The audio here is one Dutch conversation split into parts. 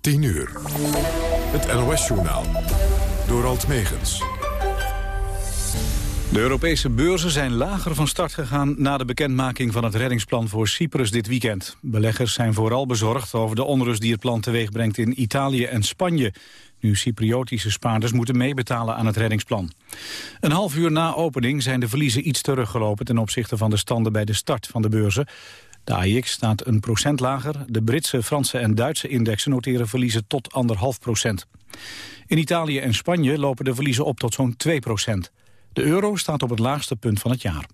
10 uur. Het NOS-journaal. Door Alt Megens. De Europese beurzen zijn lager van start gegaan... na de bekendmaking van het reddingsplan voor Cyprus dit weekend. Beleggers zijn vooral bezorgd over de onrust die het plan teweeg brengt in Italië en Spanje. Nu Cypriotische spaarders moeten meebetalen aan het reddingsplan. Een half uur na opening zijn de verliezen iets teruggelopen... ten opzichte van de standen bij de start van de beurzen. De AIX staat een procent lager. De Britse, Franse en Duitse indexen noteren verliezen tot anderhalf procent. In Italië en Spanje lopen de verliezen op tot zo'n 2 procent. De euro staat op het laagste punt van het jaar.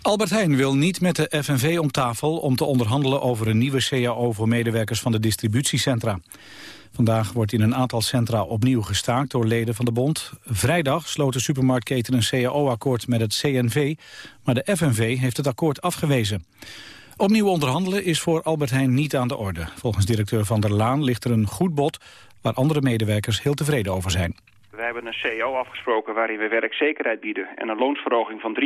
Albert Heijn wil niet met de FNV om tafel om te onderhandelen over een nieuwe CAO voor medewerkers van de distributiecentra. Vandaag wordt in een aantal centra opnieuw gestaakt door leden van de bond. Vrijdag sloot de supermarktketen een CAO-akkoord met het CNV, maar de FNV heeft het akkoord afgewezen. Opnieuw onderhandelen is voor Albert Heijn niet aan de orde. Volgens directeur Van der Laan ligt er een goed bod waar andere medewerkers heel tevreden over zijn. We hebben een CEO afgesproken waarin we werkzekerheid bieden... en een loonsverhoging van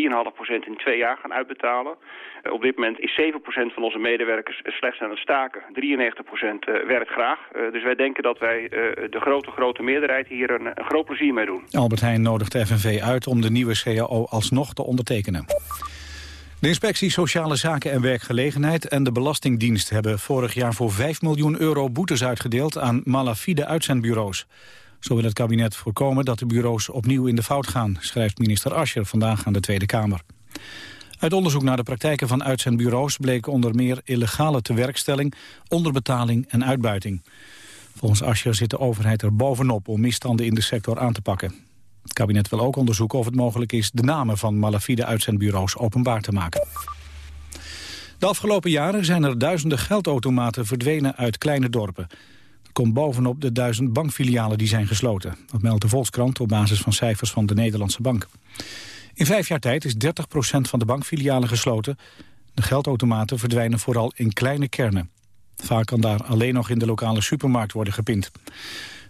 3,5% in twee jaar gaan uitbetalen. Uh, op dit moment is 7% van onze medewerkers slechts aan het staken. 93% uh, werkt graag. Uh, dus wij denken dat wij de grote, grote meerderheid hier een, groot plezier mee doen. Albert Heijn nodigt de FNV uit om de nieuwe CAO alsnog te ondertekenen. De inspectie Sociale Zaken en Werkgelegenheid en de Belastingdienst hebben vorig jaar voor 5 miljoen euro boetes uitgedeeld aan malafide uitzendbureaus. Zo wil het kabinet voorkomen dat de bureaus opnieuw in de fout gaan, schrijft minister Ascher vandaag aan de Tweede Kamer. Uit onderzoek naar de praktijken van uitzendbureaus bleek onder meer illegale tewerkstelling, onderbetaling en uitbuiting. Volgens Ascher zit de overheid er bovenop om misstanden in de sector aan te pakken. Het kabinet wil ook onderzoeken of het mogelijk is de namen van malafide uitzendbureaus openbaar te maken. De afgelopen jaren zijn er duizenden geldautomaten verdwenen uit kleine dorpen komt bovenop de duizend bankfilialen die zijn gesloten. Dat meldt de Volkskrant op basis van cijfers van de Nederlandse Bank. In vijf jaar tijd is 30% van de bankfilialen gesloten. De geldautomaten verdwijnen vooral in kleine kernen. Vaak kan daar alleen nog in de lokale supermarkt worden gepind.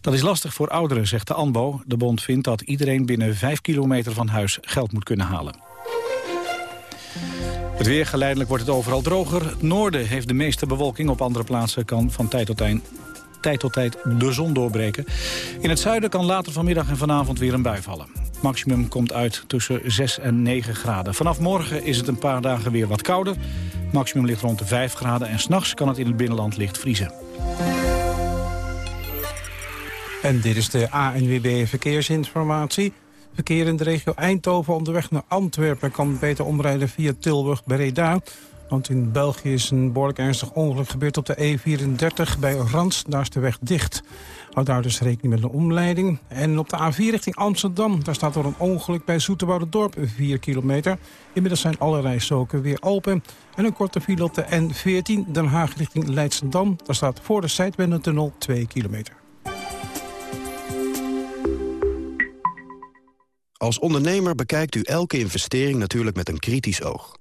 Dat is lastig voor ouderen, zegt de ANBO. De bond vindt dat iedereen binnen 5 kilometer van huis geld moet kunnen halen. Het weer geleidelijk wordt het overal droger. Het noorden heeft de meeste bewolking. Op andere plaatsen kan van tijd tot tijd tijd tot tijd de zon doorbreken. In het zuiden kan later vanmiddag en vanavond weer een bui vallen. Maximum komt uit tussen 6 en 9 graden. Vanaf morgen is het een paar dagen weer wat kouder. Maximum ligt rond de 5 graden en s'nachts kan het in het binnenland licht vriezen. En dit is de ANWB Verkeersinformatie. Verkeer in de regio Eindhoven onderweg naar Antwerpen... kan beter omrijden via Tilburg-Breda. Want in België is een behoorlijk ernstig ongeluk gebeurd op de E34 bij Rans. Daar is de weg dicht. Houd daar dus rekening met een omleiding. En op de A4 richting Amsterdam, daar staat er een ongeluk bij Dorp 4 kilometer. Inmiddels zijn alle rijstroken weer open. En een korte file op de N14, Den Haag richting Leidschendam. Daar staat voor de Zijtwendentunnel 2 kilometer. Als ondernemer bekijkt u elke investering natuurlijk met een kritisch oog.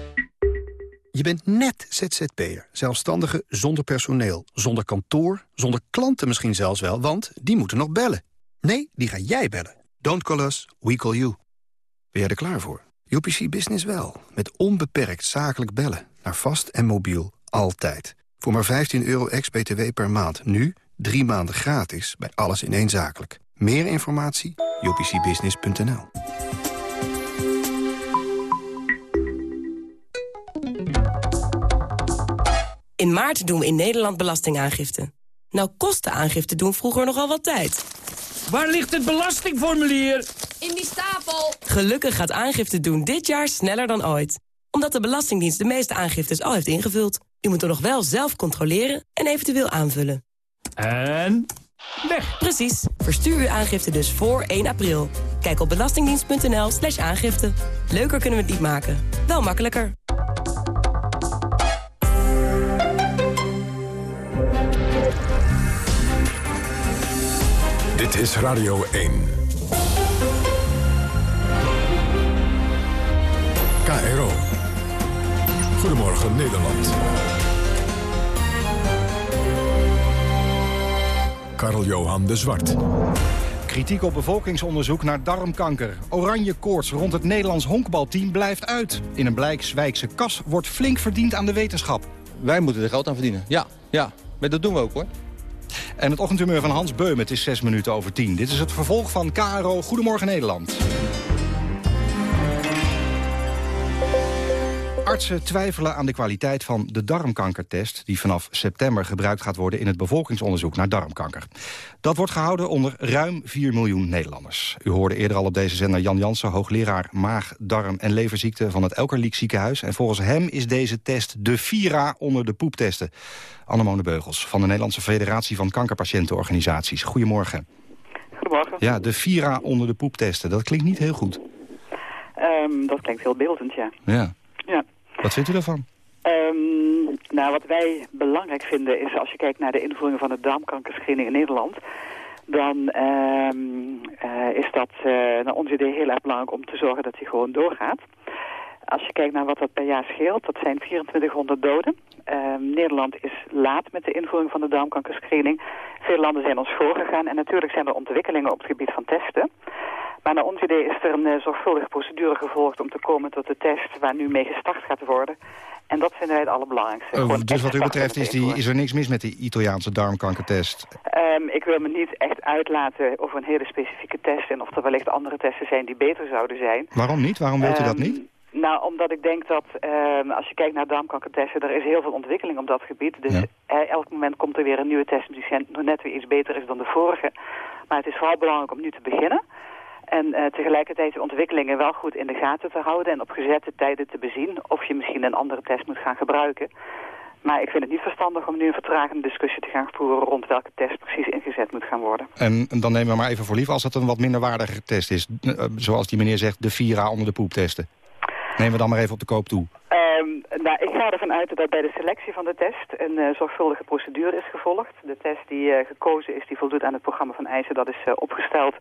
Je bent net ZZP'er, zelfstandige zonder personeel, zonder kantoor, zonder klanten misschien zelfs wel, want die moeten nog bellen. Nee, die ga jij bellen. Don't call us, we call you. Ben jij er klaar voor? UPC Business wel, met onbeperkt zakelijk bellen, naar vast en mobiel, altijd. Voor maar 15 euro ex-BTW per maand, nu drie maanden gratis, bij alles in één zakelijk. Meer informatie? upcbusiness.nl In maart doen we in Nederland belastingaangifte. Nou kosten aangifte doen vroeger nogal wat tijd. Waar ligt het belastingformulier? In die stapel! Gelukkig gaat aangifte doen dit jaar sneller dan ooit. Omdat de Belastingdienst de meeste aangiftes al heeft ingevuld. U moet er nog wel zelf controleren en eventueel aanvullen. En weg. Precies. Verstuur uw aangifte dus voor 1 april. Kijk op belastingdienst.nl slash aangifte. Leuker kunnen we het niet maken. Wel makkelijker. Dit is Radio 1. KRO. Goedemorgen Nederland. Karl-Johan de Zwart. Kritiek op bevolkingsonderzoek naar darmkanker. Oranje koorts rond het Nederlands honkbalteam blijft uit. In een Blijkswijkse kas wordt flink verdiend aan de wetenschap. Wij moeten er geld aan verdienen, ja. ja. Maar dat doen we ook hoor. En het ochtendhumeur van Hans Beum, het is 6 minuten over 10. Dit is het vervolg van KRO Goedemorgen Nederland. Artsen twijfelen aan de kwaliteit van de darmkankertest... die vanaf september gebruikt gaat worden in het bevolkingsonderzoek naar darmkanker. Dat wordt gehouden onder ruim 4 miljoen Nederlanders. U hoorde eerder al op deze zender Jan Jansen, hoogleraar maag, darm en leverziekte van het Elkerliek ziekenhuis. En volgens hem is deze test de Vira onder de poeptesten. Annemone Beugels van de Nederlandse Federatie van Kankerpatiëntenorganisaties. Goedemorgen. Goedemorgen. Ja, de Vira onder de poeptesten. Dat klinkt niet heel goed. Um, dat klinkt heel beeldend, ja. Ja. Wat vindt u daarvan? Um, nou, wat wij belangrijk vinden is, als je kijkt naar de invoering van de darmkankerscreening in Nederland, dan um, uh, is dat uh, naar ons idee heel erg belangrijk om te zorgen dat die gewoon doorgaat. Als je kijkt naar wat dat per jaar scheelt, dat zijn 2400 doden. Um, Nederland is laat met de invoering van de darmkankerscreening. Veel landen zijn ons voorgegaan en natuurlijk zijn er ontwikkelingen op het gebied van testen. Maar naar ons idee is er een uh, zorgvuldige procedure gevolgd om te komen tot de test waar nu mee gestart gaat worden. En dat vinden wij het allerbelangrijkste. Oh, dus wat u betreft is, die, is er niks mis met die Italiaanse darmkankertest? Um, ik wil me niet echt uitlaten over een hele specifieke test en of er wellicht andere testen zijn die beter zouden zijn. Waarom niet? Waarom wilt u um, dat niet? Nou, omdat ik denk dat um, als je kijkt naar darmkankertesten, er is heel veel ontwikkeling op dat gebied. Dus ja. uh, elk moment komt er weer een nieuwe test die net weer iets beter is dan de vorige. Maar het is vooral belangrijk om nu te beginnen. En uh, tegelijkertijd de ontwikkelingen wel goed in de gaten te houden en op gezette tijden te bezien of je misschien een andere test moet gaan gebruiken. Maar ik vind het niet verstandig om nu een vertragende discussie te gaan voeren rond welke test precies ingezet moet gaan worden. En dan nemen we maar even voor lief als het een wat minder waardige test is. Uh, zoals die meneer zegt, de Vira onder de poep testen. Nemen we dan maar even op de koop toe. Um, nou, ik ga ervan uit dat bij de selectie van de test een uh, zorgvuldige procedure is gevolgd. De test die uh, gekozen is, die voldoet aan het programma van eisen, dat is uh, opgesteld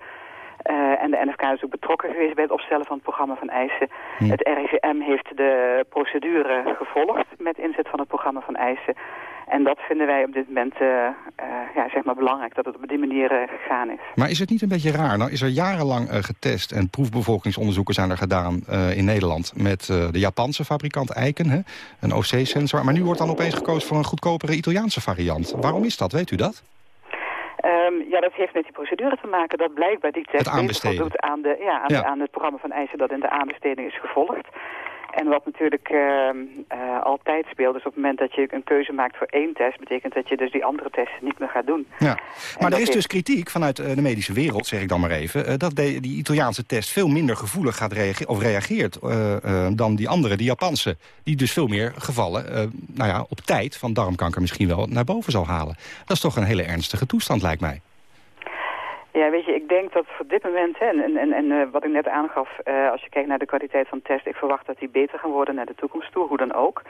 uh, en de NFK is ook betrokken geweest bij het opstellen van het programma van eisen. Hm. Het RIVM heeft de procedure gevolgd met inzet van het programma van eisen. En dat vinden wij op dit moment uh, uh, ja, zeg maar belangrijk, dat het op die manier gegaan is. Maar is het niet een beetje raar? Nou is er jarenlang getest en proefbevolkingsonderzoeken zijn er gedaan in Nederland... met de Japanse fabrikant Eiken, hè? een OC-sensor. Maar nu wordt dan opeens gekozen voor een goedkopere Italiaanse variant. Waarom is dat? Weet u dat? Um, ja, dat heeft met die procedure te maken dat blijkbaar die test voldoet aan, de, ja, aan, ja. aan het programma van eisen dat in de aanbesteding is gevolgd. En wat natuurlijk uh, uh, altijd speelt, is op het moment dat je een keuze maakt voor één test, betekent dat je dus die andere tests niet meer gaat doen. Ja. Maar er is dus kritiek vanuit uh, de medische wereld, zeg ik dan maar even, dat de, die Italiaanse test veel minder gevoelig gaat reage of reageert dan die andere, die Japanse. Die dus veel meer gevallen, nou ja, op tijd van darmkanker misschien wel naar boven zal halen. Dat is toch een hele ernstige toestand, lijkt mij. Ja, weet je, ik denk dat voor dit moment, hè, en, en, en uh, wat ik net aangaf, uh, als je kijkt naar de kwaliteit van test, ik verwacht dat die beter gaan worden naar de toekomst toe, hoe dan ook.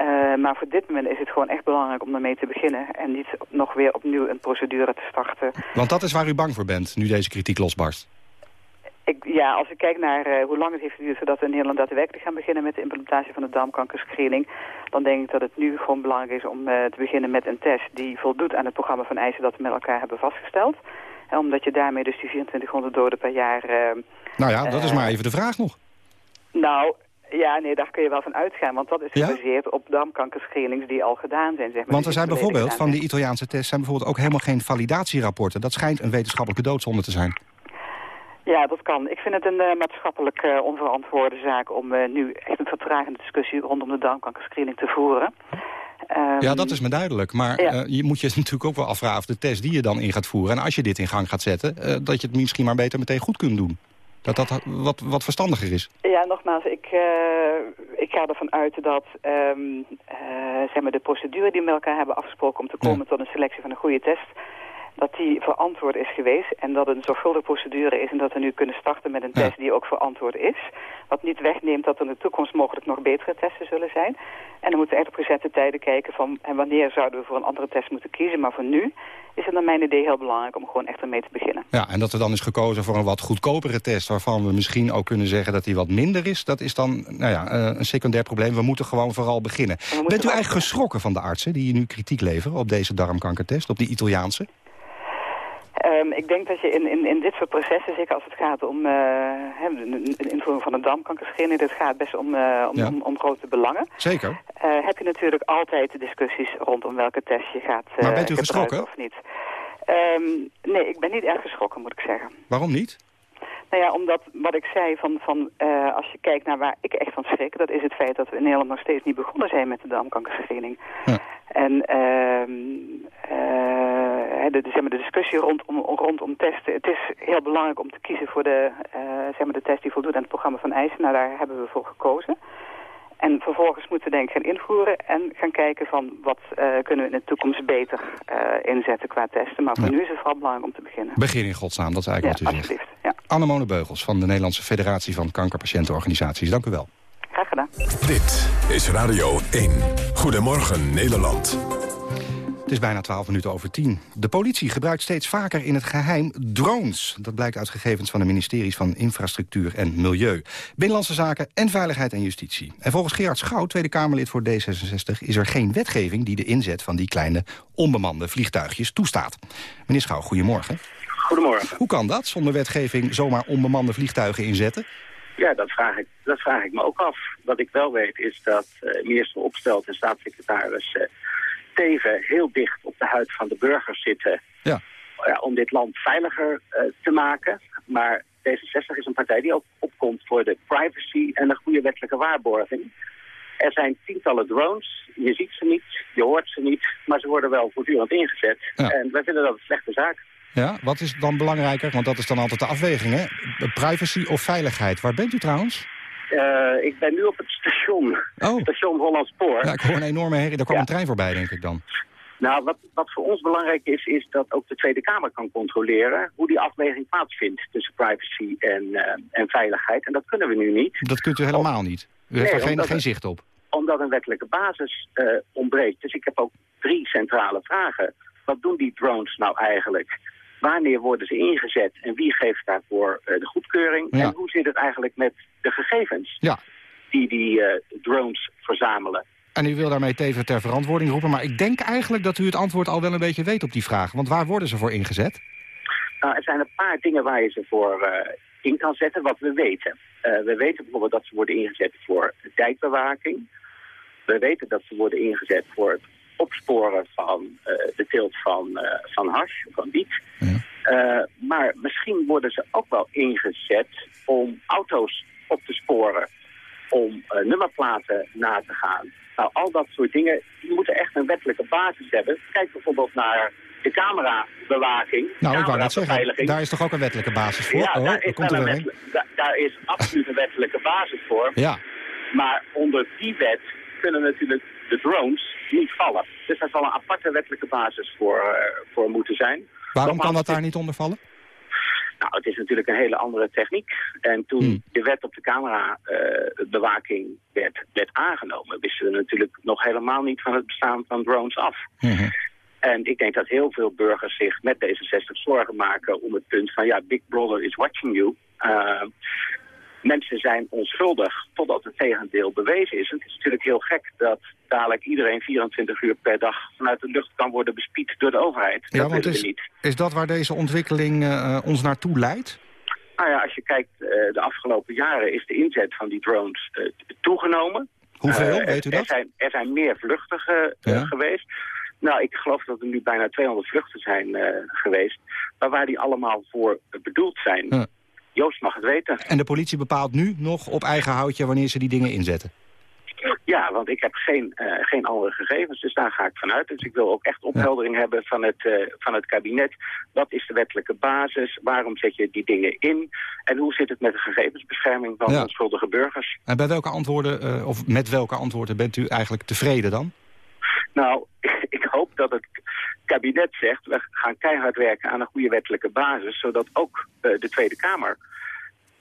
Uh, maar voor dit moment is het gewoon echt belangrijk om daarmee te beginnen en niet nog weer opnieuw een procedure te starten. Want dat is waar u bang voor bent, nu deze kritiek losbarst. Ik, ja, als ik kijk naar uh, hoe lang het heeft geduurd voordat we in Nederland daadwerkelijk gaan beginnen met de implementatie van de darmkankerscreening, dan denk ik dat het nu gewoon belangrijk is om uh, te beginnen met een test die voldoet aan het programma van eisen dat we met elkaar hebben vastgesteld. Omdat je daarmee dus die 2400 doden per jaar... Uh, nou ja, dat is maar even de vraag nog. Nou, ja, nee, daar kun je wel van uitgaan. Want dat is gebaseerd ja? op darmkankerscreenings die al gedaan zijn. Zeg maar, want er zijn bijvoorbeeld, van die Italiaanse tests... zijn bijvoorbeeld ook helemaal geen validatierapporten. Dat schijnt een wetenschappelijke doodzonde te zijn. Ja, dat kan. Ik vind het een uh, maatschappelijk uh, onverantwoorde zaak... om uh, nu echt een vertragende discussie rondom de darmkankerscreening te voeren. Um, ja, dat is me duidelijk. Maar ja. uh, je moet je natuurlijk ook wel afvragen of de test die je dan in gaat voeren... en als je dit in gang gaat zetten, uh, dat je het misschien maar beter meteen goed kunt doen. Dat dat wat, wat verstandiger is. Ja, nogmaals, ik, uh, ik ga ervan uit dat um, uh, zeg maar de procedure die we met elkaar hebben afgesproken... om te komen tot een selectie van een goede test dat die verantwoord is geweest en dat het een zorgvuldige procedure is en dat we nu kunnen starten met een test die ook verantwoord is. Wat niet wegneemt dat er in de toekomst mogelijk nog betere testen zullen zijn. En dan moeten we echt op gezette tijden kijken van en wanneer zouden we voor een andere test moeten kiezen. Maar voor nu is het naar mijn idee heel belangrijk om gewoon echt ermee te beginnen. Ja, en dat er dan is gekozen voor een wat goedkopere test waarvan we misschien ook kunnen zeggen dat die wat minder is. Dat is dan nou ja, eh, een secundair probleem. We moeten gewoon vooral beginnen. Bent u eigenlijk geschrokken van de artsen die nu kritiek leveren op deze darmkankertest, op die Italiaanse? Um, ik denk dat je in, in, in dit soort processen, zeker als het gaat om uh, de invoering van een darmkankerscreening, dit gaat best om, uh, om, om, om, grote belangen. Zeker. Uh, heb je natuurlijk altijd discussies rondom welke test je gaat Maar bent u geschrokken? Of niet. Um, nee, ik ben niet erg geschrokken, moet ik zeggen. Waarom niet? Nou ja, omdat wat ik zei, van, van, uh, als je kijkt naar waar ik echt van schrik... dat is het feit dat we in Nederland nog steeds niet begonnen zijn met de darmkankerscreening. Ja. En uh, uh, de, zeg maar, de discussie rondom, rondom testen... het is heel belangrijk om te kiezen voor de, uh, zeg maar de test die voldoet aan het programma van eisen. Nou, daar hebben we voor gekozen. En vervolgens moeten we denk ik gaan invoeren en gaan kijken van wat uh, kunnen we in de toekomst beter uh, inzetten qua testen. Maar voor ja. nu is het vooral belangrijk om te beginnen. Begin in godsnaam, dat is eigenlijk ja, wat u alsjeblieft. zegt. Ja. Annemone Beugels van de Nederlandse Federatie van Kankerpatiëntenorganisaties. Dank u wel. Graag gedaan. Dit is Radio 1. Goedemorgen Nederland. Het is bijna 12 minuten over 10. De politie gebruikt steeds vaker in het geheim drones. Dat blijkt uit gegevens van de ministeries van Infrastructuur en Milieu. Binnenlandse Zaken en Veiligheid en Justitie. En volgens Gerard Schouw, Tweede Kamerlid voor D66... is er geen wetgeving die de inzet van die kleine onbemande vliegtuigjes toestaat. Meneer Schouw, goedemorgen. Goedemorgen. Hoe kan dat, zonder wetgeving zomaar onbemande vliegtuigen inzetten? Ja, dat vraag ik, dat vraag ik me ook af. Wat ik wel weet is dat uh, minister Opstelt en staatssecretaris... Uh, Teven heel dicht op de huid van de burgers zitten... Ja. Ja, om dit land veiliger uh, te maken. Maar D66 is een partij die ook opkomt voor de privacy en de goede wettelijke waarborging. Er zijn tientallen drones, je ziet ze niet, je hoort ze niet... maar ze worden wel voortdurend ingezet. Ja. En wij vinden dat een slechte zaak. Ja, wat is dan belangrijker? Want dat is dan altijd de afweging, hè? Privacy of veiligheid. Waar bent u trouwens? Uh, ik ben nu op het station. Oh. Station Hollandspoor. Ja, ik hoor een enorme herrie. Daar kwam Ja. een trein voorbij, denk ik dan. Nou, wat, wat voor ons belangrijk is, is dat ook de Tweede Kamer kan controleren hoe die afweging plaatsvindt tussen privacy en, uh, en veiligheid. En dat kunnen we nu niet. Dat kunt u helemaal niet. U heeft er geen, geen het- zicht op. Omdat een wettelijke basis uh, ontbreekt. Dus ik heb ook drie centrale vragen. Wat doen die drones nou eigenlijk? Wanneer worden ze ingezet en wie geeft daarvoor uh, de goedkeuring? Ja. En hoe zit het eigenlijk met de gegevens Ja. die die uh, drones verzamelen? En u wil daarmee Teven ter verantwoording roepen. Maar ik denk eigenlijk dat u het antwoord al wel een beetje weet op die vraag. Want waar worden ze voor ingezet? Nou, er zijn een paar dingen waar je ze voor uh, in kan zetten, wat we weten. Uh, we weten bijvoorbeeld dat ze worden ingezet voor dijkbewaking. We weten dat ze worden ingezet voor het opsporen van uh, de teelt van, uh, van hash, van wiet. Ja. maar misschien worden ze ook wel ingezet om auto's op te sporen, om nummerplaten na te gaan. Nou, al dat soort dingen, die moeten echt een wettelijke basis hebben. Kijk bijvoorbeeld naar de camerabewaking. Nou, ik wou net zeggen, daar is toch ook een wettelijke basis voor? Ja, oh, daar, is komt er een wel wet, da, daar is absoluut een wettelijke basis voor. Ja. Maar onder die wet kunnen natuurlijk de drones niet vallen. Dus daar zal een aparte wettelijke basis voor, uh, voor moeten zijn. Waarom Nogmaals, kan dat daar niet onder vallen? Nou, het is natuurlijk een hele andere techniek. En toen hmm. de wet op de camerabewaking uh, werd, werd aangenomen... wisten we natuurlijk nog helemaal niet van het bestaan van drones af. Hmm. En ik denk dat heel veel burgers zich met D66 zorgen maken om het punt van... ja, Big Brother is watching you. Uh, mensen zijn onschuldig totdat het tegendeel bewezen is. Het is natuurlijk heel gek dat dadelijk iedereen 24 uur per dag vanuit de lucht kan worden bespied door de overheid. Ja, dat want is, niet. is dat waar deze ontwikkeling uh, ons naartoe leidt? Nou ja, als je kijkt, uh, de afgelopen jaren is de inzet van die drones uh, toegenomen. Hoeveel, weet u dat? Er zijn, er zijn meer vluchtigen ja. geweest. Nou, ik geloof dat er nu bijna 200 vluchten zijn geweest. Maar waar die allemaal voor bedoeld zijn... Ja. Joost mag het weten. En de politie bepaalt nu nog op eigen houtje wanneer ze die dingen inzetten? Ja, want ik heb geen, uh, geen andere gegevens, dus daar ga ik vanuit. Dus ik wil ook echt opheldering hebben van het, uh, van het kabinet. Wat is de wettelijke basis? Waarom zet je die dingen in? En hoe zit het met de gegevensbescherming van ja. onschuldige burgers? En bij welke antwoorden, uh, of met welke antwoorden bent u eigenlijk tevreden dan? Nou, ik hoop dat het kabinet zegt... we gaan keihard werken aan een goede wettelijke basis... zodat ook de Tweede Kamer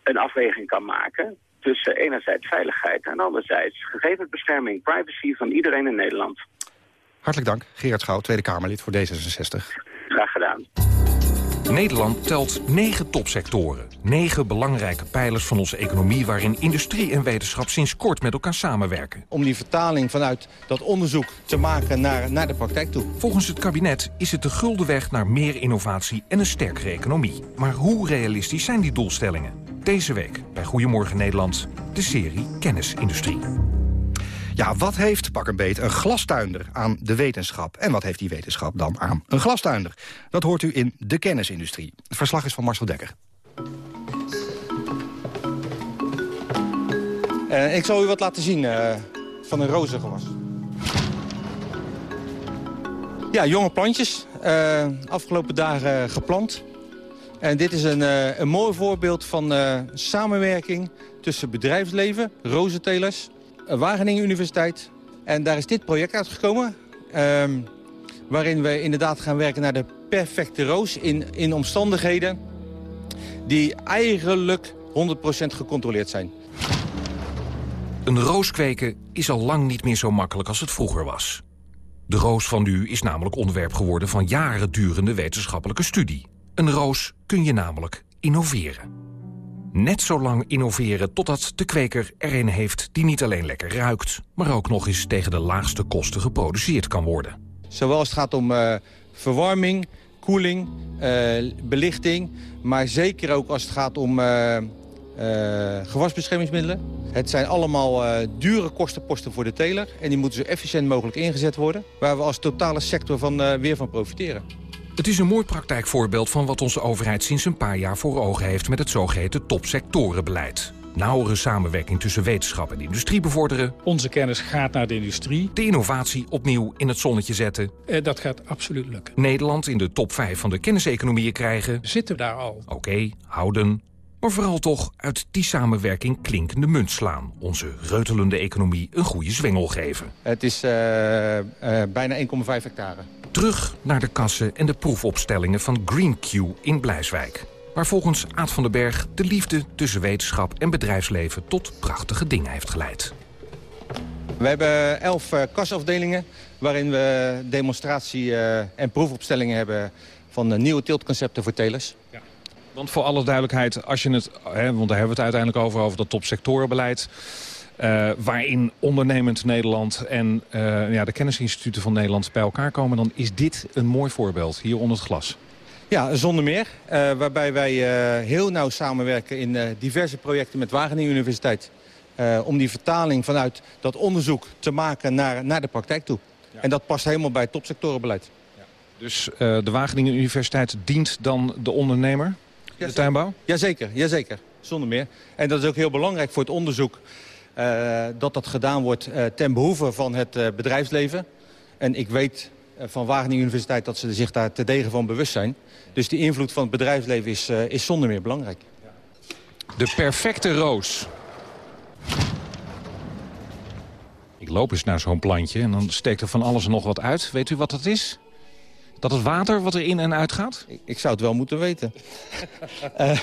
een afweging kan maken tussen enerzijds veiligheid en anderzijds gegevensbescherming, privacy van iedereen in Nederland. Hartelijk dank, Gerard Schouw, Tweede Kamerlid voor D66. Graag gedaan. Nederland telt negen topsectoren. Negen belangrijke pijlers van onze economie... waarin industrie en wetenschap sinds kort met elkaar samenwerken. Om die vertaling vanuit dat onderzoek te maken naar, naar de praktijk toe. Volgens het kabinet is het de gulden weg naar meer innovatie en een sterkere economie. Maar hoe realistisch zijn die doelstellingen? Deze week bij Goedemorgen Nederland, de serie Kennisindustrie. Ja, wat heeft, pak een beet, een glastuinder aan de wetenschap? En wat heeft die wetenschap dan aan een glastuinder? Dat hoort u in de kennisindustrie. Het verslag is van Marcel Dekker. Uh, ik zal u wat laten zien uh, van een rozengewas. Ja, jonge plantjes. Uh, afgelopen dagen geplant. En dit is een, een mooi voorbeeld van samenwerking tussen bedrijfsleven, rozentelers, Wageningen Universiteit. En daar is dit project uitgekomen. Um, waarin we inderdaad gaan werken naar de perfecte roos in, in omstandigheden die eigenlijk 100% gecontroleerd zijn. Een roos kweken is al lang niet meer zo makkelijk als het vroeger was. De roos van nu is namelijk onderwerp geworden van jaren durende wetenschappelijke studie. Een roos kun je namelijk innoveren. Net zo lang innoveren totdat de kweker er een heeft die niet alleen lekker ruikt... maar ook nog eens tegen de laagste kosten geproduceerd kan worden. Zowel als het gaat om uh, verwarming, koeling, uh, belichting... maar zeker ook als het gaat om uh, gewasbeschermingsmiddelen. Het zijn allemaal dure kostenposten voor de teler... en die moeten zo efficiënt mogelijk ingezet worden... waar we als totale sector van, weer van profiteren. Het is een mooi praktijkvoorbeeld van wat onze overheid sinds een paar jaar voor ogen heeft met het zogeheten topsectorenbeleid. Nauwere samenwerking tussen wetenschap en industrie bevorderen. Onze kennis gaat naar de industrie. De innovatie opnieuw in het zonnetje zetten. Eh, dat gaat absoluut lukken. Nederland in de top 5 van de kenniseconomieën krijgen. Zitten we daar al? Oké, okay, houden. Maar vooral toch uit die samenwerking klinkende munt slaan. Onze reutelende economie een goede zwengel geven. Het is uh, uh, bijna 1,5 hectare. Terug naar de kassen en de proefopstellingen van GreenQ in Blijswijk. Waar volgens Aad van den Berg de liefde tussen wetenschap en bedrijfsleven tot prachtige dingen heeft geleid. We hebben elf uh, kasafdelingen waarin we demonstratie uh, en proefopstellingen hebben van uh, nieuwe tiltconcepten voor telers. Ja. Want voor alle duidelijkheid, als je het, hè, want daar hebben we het uiteindelijk over, over dat topsectorenbeleid. Uh, waarin ondernemend Nederland en uh, ja, de kennisinstituten van Nederland bij elkaar komen... dan is dit een mooi voorbeeld, hier onder het glas. Ja, zonder meer. Uh, waarbij wij heel nauw samenwerken in diverse projecten met Wageningen Universiteit. om die vertaling vanuit dat onderzoek te maken naar, naar de praktijk toe. Ja. En dat past helemaal bij het topsectorenbeleid. Ja. Dus de Wageningen Universiteit dient dan de ondernemer, de tuinbouw? Jazeker, jazeker, zonder meer. En dat is ook heel belangrijk voor het onderzoek... Uh, dat dat gedaan wordt uh, ten behoeve van het uh, bedrijfsleven. En ik weet van Wageningen Universiteit dat ze zich daar te degen van bewust zijn. Dus die invloed van het bedrijfsleven is, is zonder meer belangrijk. De perfecte roos. Ik loop eens naar zo'n plantje en dan steekt er van alles en nog wat uit. Weet u wat dat is? Dat het water wat er in en uit gaat? Ik, ik zou het wel moeten weten.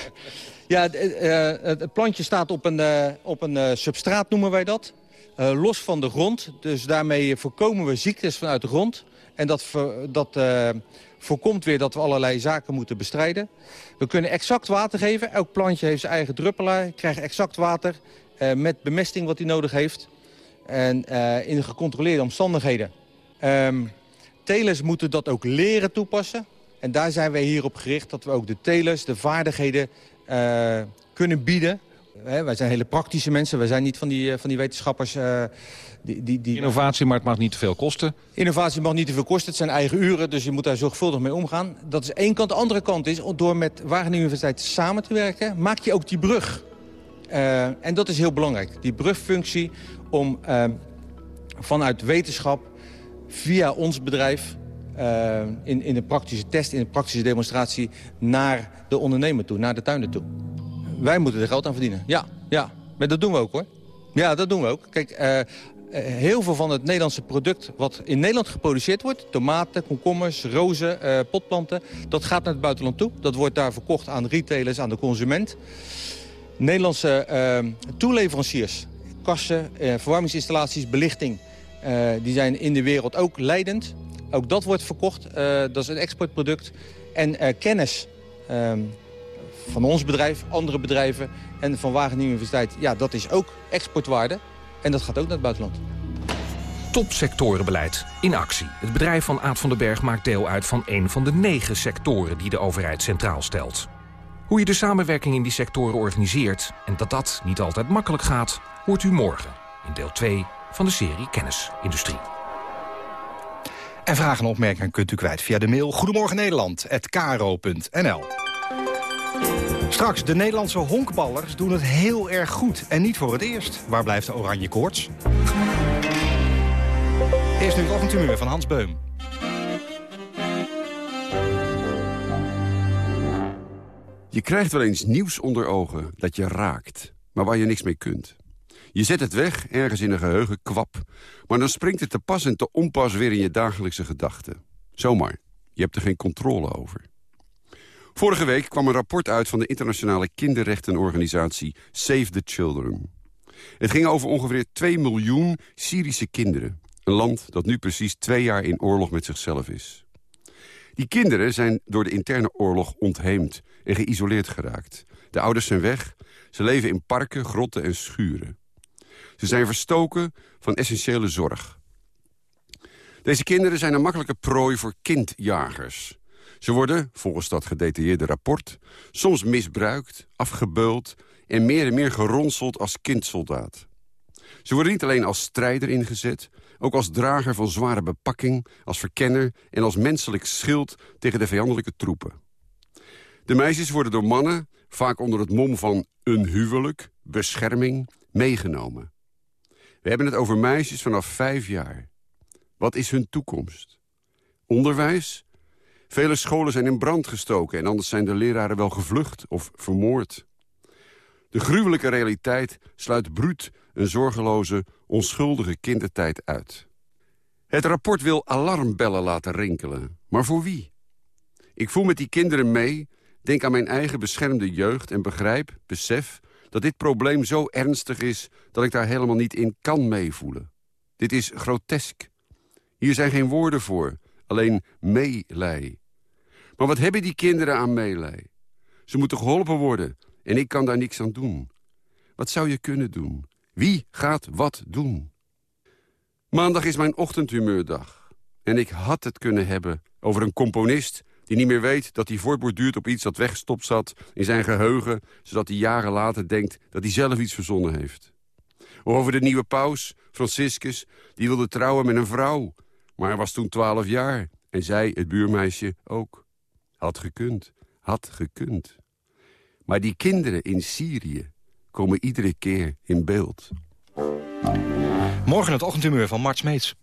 Ja, uh, het plantje staat op een, uh, op een uh, substraat, noemen wij dat. los van de grond. Dus daarmee voorkomen we ziektes vanuit de grond. En dat, dat voorkomt weer dat we allerlei zaken moeten bestrijden. We kunnen exact water geven. Elk plantje heeft zijn eigen druppelaar. Krijgt exact water met bemesting wat hij nodig heeft. En in gecontroleerde omstandigheden. Um, telers moeten dat ook leren toepassen. En daar zijn wij hier op gericht dat we ook de telers, de vaardigheden uh, kunnen bieden. Hè, wij zijn hele praktische mensen. Wij zijn niet van die, van die wetenschappers... Uh, die, die, die... Innovatie, maar het mag niet te veel kosten. Innovatie mag niet te veel kosten. Het zijn eigen uren, dus je moet daar zorgvuldig mee omgaan. Dat is één kant. De andere kant is, door met Wageningen Universiteit samen te werken... maak je ook die brug. Uh, en dat is heel belangrijk. Die brugfunctie om vanuit wetenschap via ons bedrijf... Uh, in, in de praktische test, in de praktische demonstratie... naar de ondernemer toe, naar de tuinder toe. Wij moeten er geld aan verdienen, ja. ja. Maar dat doen we ook, hoor. Ja, dat doen we ook. Kijk, uh, heel veel van het Nederlandse product wat in Nederland geproduceerd wordt... tomaten, komkommers, rozen, potplanten... dat gaat naar het buitenland toe. Dat wordt daar verkocht aan retailers, aan de consument. Nederlandse toeleveranciers, kassen, verwarmingsinstallaties, belichting... die zijn in de wereld ook leidend. Ook dat wordt verkocht. dat is een exportproduct. En kennis ehm, van ons bedrijf, andere bedrijven en van Wageningen Universiteit... ja, dat is ook exportwaarde en dat gaat ook naar het buitenland. Topsectorenbeleid in actie. Het bedrijf van Aad van den Berg maakt deel uit van een van de negen sectoren... die de overheid centraal stelt. Hoe je de samenwerking in die sectoren organiseert... en dat dat niet altijd makkelijk gaat, hoort u morgen... in deel 2 van de serie Kennisindustrie. En vragen en opmerkingen kunt u kwijt via de mail... Goedemorgen Nederland@kro.nl. Straks, de Nederlandse honkballers doen het heel erg goed. En niet voor het eerst. Waar blijft de oranje koorts? Eerst nu het ochtendtumeur van Hans Beum. Je krijgt wel eens nieuws onder ogen dat je raakt, maar waar je niks mee kunt. Je zet het weg, ergens in een geheugen, kwap. Maar dan springt het te pas en te onpas weer in je dagelijkse gedachten. Zomaar. Je hebt er geen controle over. Vorige week kwam een rapport uit van de internationale kinderrechtenorganisatie Save the Children. Het ging over ongeveer 2 miljoen Syrische kinderen. Een land dat nu precies twee jaar in oorlog met zichzelf is. Die kinderen zijn door de interne oorlog ontheemd en geïsoleerd geraakt. De ouders zijn weg, ze leven in parken, grotten en schuren. Ze zijn verstoken van essentiële zorg. Deze kinderen zijn een makkelijke prooi voor kindjagers. Ze worden, volgens dat gedetailleerde rapport... soms misbruikt, afgebeuld en meer en meer geronseld als kindsoldaat. Ze worden niet alleen als strijder ingezet... ook als drager van zware bepakking, als verkenner... en als menselijk schild tegen de vijandelijke troepen. De meisjes worden door mannen, vaak onder het mom van een huwelijk, bescherming, meegenomen. We hebben het over meisjes vanaf vijf jaar. Wat is hun toekomst? Onderwijs? Vele scholen zijn in brand gestoken... en anders zijn de leraren wel gevlucht of vermoord. De gruwelijke realiteit sluit bruut een zorgeloze, onschuldige kindertijd uit. Het rapport wil alarmbellen laten rinkelen. Maar voor wie? Ik voel met die kinderen mee, denk aan mijn eigen beschermde jeugd... en begrijp, besef, dat dit probleem zo ernstig is... dat ik daar helemaal niet in kan meevoelen. Dit is grotesk. Hier zijn geen woorden voor, alleen meelij. Maar wat hebben die kinderen aan meelij? Ze moeten geholpen worden en ik kan daar niks aan doen. Wat zou je kunnen doen? Wie gaat wat doen? Maandag is mijn ochtendhumeurdag. En ik had het kunnen hebben over een componist... die niet meer weet dat hij voortborduurt op iets dat weggestopt zat in zijn geheugen... zodat hij jaren later denkt dat hij zelf iets verzonnen heeft. Over de nieuwe paus, Franciscus, die wilde trouwen met een vrouw... maar hij was toen twaalf jaar en zij, het buurmeisje, ook. Had gekund, had gekund. Maar die kinderen in Syrië komen iedere keer in beeld. Morgen het ochtendhumeur van Mart Smeets.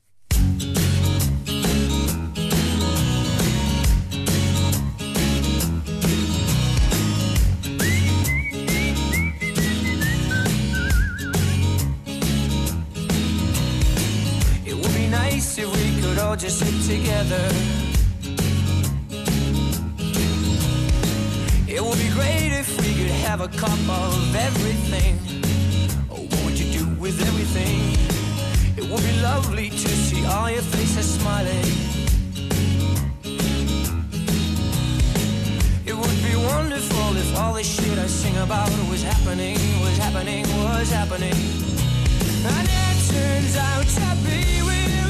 Just sit together It would be great if we could have a cup of everything. Oh, what would you do with everything? It would be lovely to see all your faces smiling. It would be wonderful if all this shit I sing about was happening, was happening, was happening. And it turns out to be we're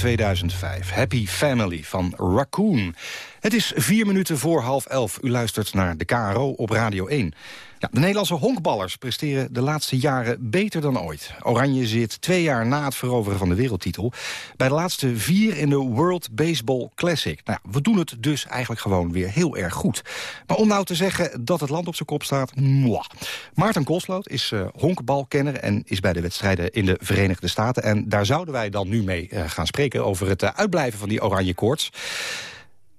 2005, Happy Family van Raccoon. Het is vier minuten voor half elf. U luistert naar de KRO op Radio 1. Ja, de Nederlandse honkballers presteren de laatste jaren beter dan ooit. Oranje zit twee jaar na het veroveren van de wereldtitel... bij de laatste vier in de World Baseball Classic. Nou, we doen het dus eigenlijk gewoon weer heel erg goed. Maar om nou te zeggen dat het land op zijn kop staat... Mwah. Maarten Koolsloot is uh, honkbalkenner en is bij de wedstrijden in de Verenigde Staten. En daar zouden wij dan nu mee uh, gaan spreken over het uh, uitblijven van die oranje koorts.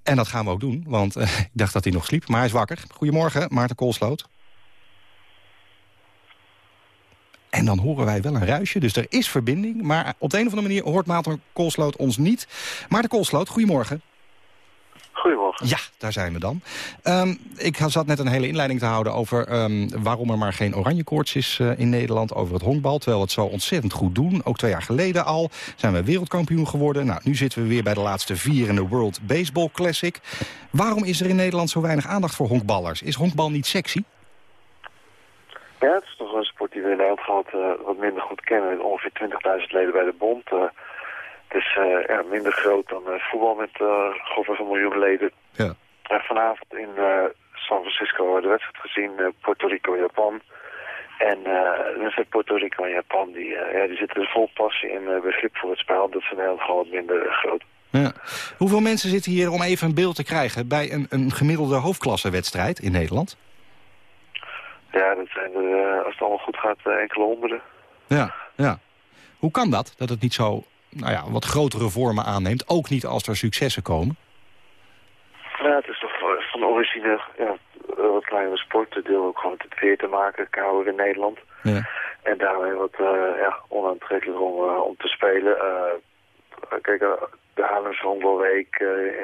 En dat gaan we ook doen, want uh, ik dacht dat hij nog sliep, maar hij is wakker. Goedemorgen, Maarten Koolsloot. En dan horen wij wel een ruisje, dus er is verbinding. Maar op de een of andere manier hoort Maarten Koolsloot ons niet. Maarten Koolsloot, goedemorgen. Goedemorgen. Ja, daar zijn we dan. Um, ik zat net een hele inleiding te houden over um, waarom er maar geen oranje koorts is uh, in Nederland. Over het honkbal, terwijl we het zo ontzettend goed doen. Ook twee jaar geleden al zijn we wereldkampioen geworden. Nou, nu zitten we weer bij de laatste vier in de World Baseball Classic. Waarom is er in Nederland zo weinig aandacht voor honkballers? Is honkbal niet sexy? Ja, het is toch een sport die we in Nederland gehad, uh, wat minder goed kennen. Ongeveer 20.000 leden bij de bond. Uh, het is uh, ja, minder groot dan uh, voetbal met uh, over een miljoen leden. Ja. vanavond in San Francisco de wedstrijd gezien, Puerto Rico-Japan. En wedstrijd Puerto Rico en Japan, die, ja, die zitten vol passie en begrip voor het spel. Dat is in Nederland gewoon wat minder groot. Ja. Hoeveel mensen zitten hier om even een beeld te krijgen bij een, een gemiddelde hoofdklassewedstrijd in Nederland? Ja, dat zijn er, als het allemaal goed gaat, enkele honderden. Ja, ja. Hoe kan dat, dat het niet zo nou ja, wat grotere vormen aanneemt. Ook niet als er successen komen. Ja, het is toch van origine ja, wat kleinere sport. Deel ook gewoon met het weer te maken. Kouder in Nederland. Ja. En daarmee wat uh, ja, onaantrekkelijk om, uh, om te spelen. Uh, kijk, de Haarlemse Honkbalweek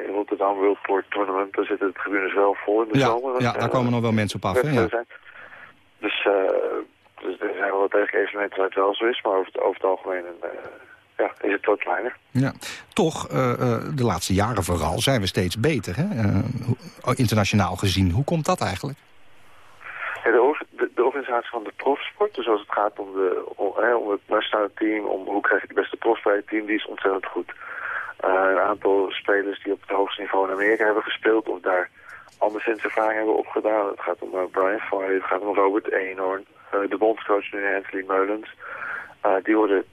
in Rotterdam World Tour Tournament. Daar zitten de tribunes wel vol in de ja, zomer. Ja, daar komen nog wel mensen op af. Hè, ja. Dus, dus er zijn wel tegen evenementen waar het wel zo is. Maar over het, over het algemeen... Een, ja, is het wat kleiner. Ja. Toch, uh, uh, de laatste jaren vooral, zijn we steeds beter, hè? Uh, internationaal gezien. Hoe komt dat eigenlijk? Ja, de, de, de, organisatie van de profsport, dus als het gaat om, de, om, hè, om het nationale team, om hoe krijg je de beste profs bij het team, die is ontzettend goed. een aantal spelers die op het hoogste niveau in Amerika hebben gespeeld, of daar anderszins ervaring hebben opgedaan. Het gaat om Brian Foy, het gaat om Robert Eenhoorn, de bondscoach nu Anthony Meulens. die worden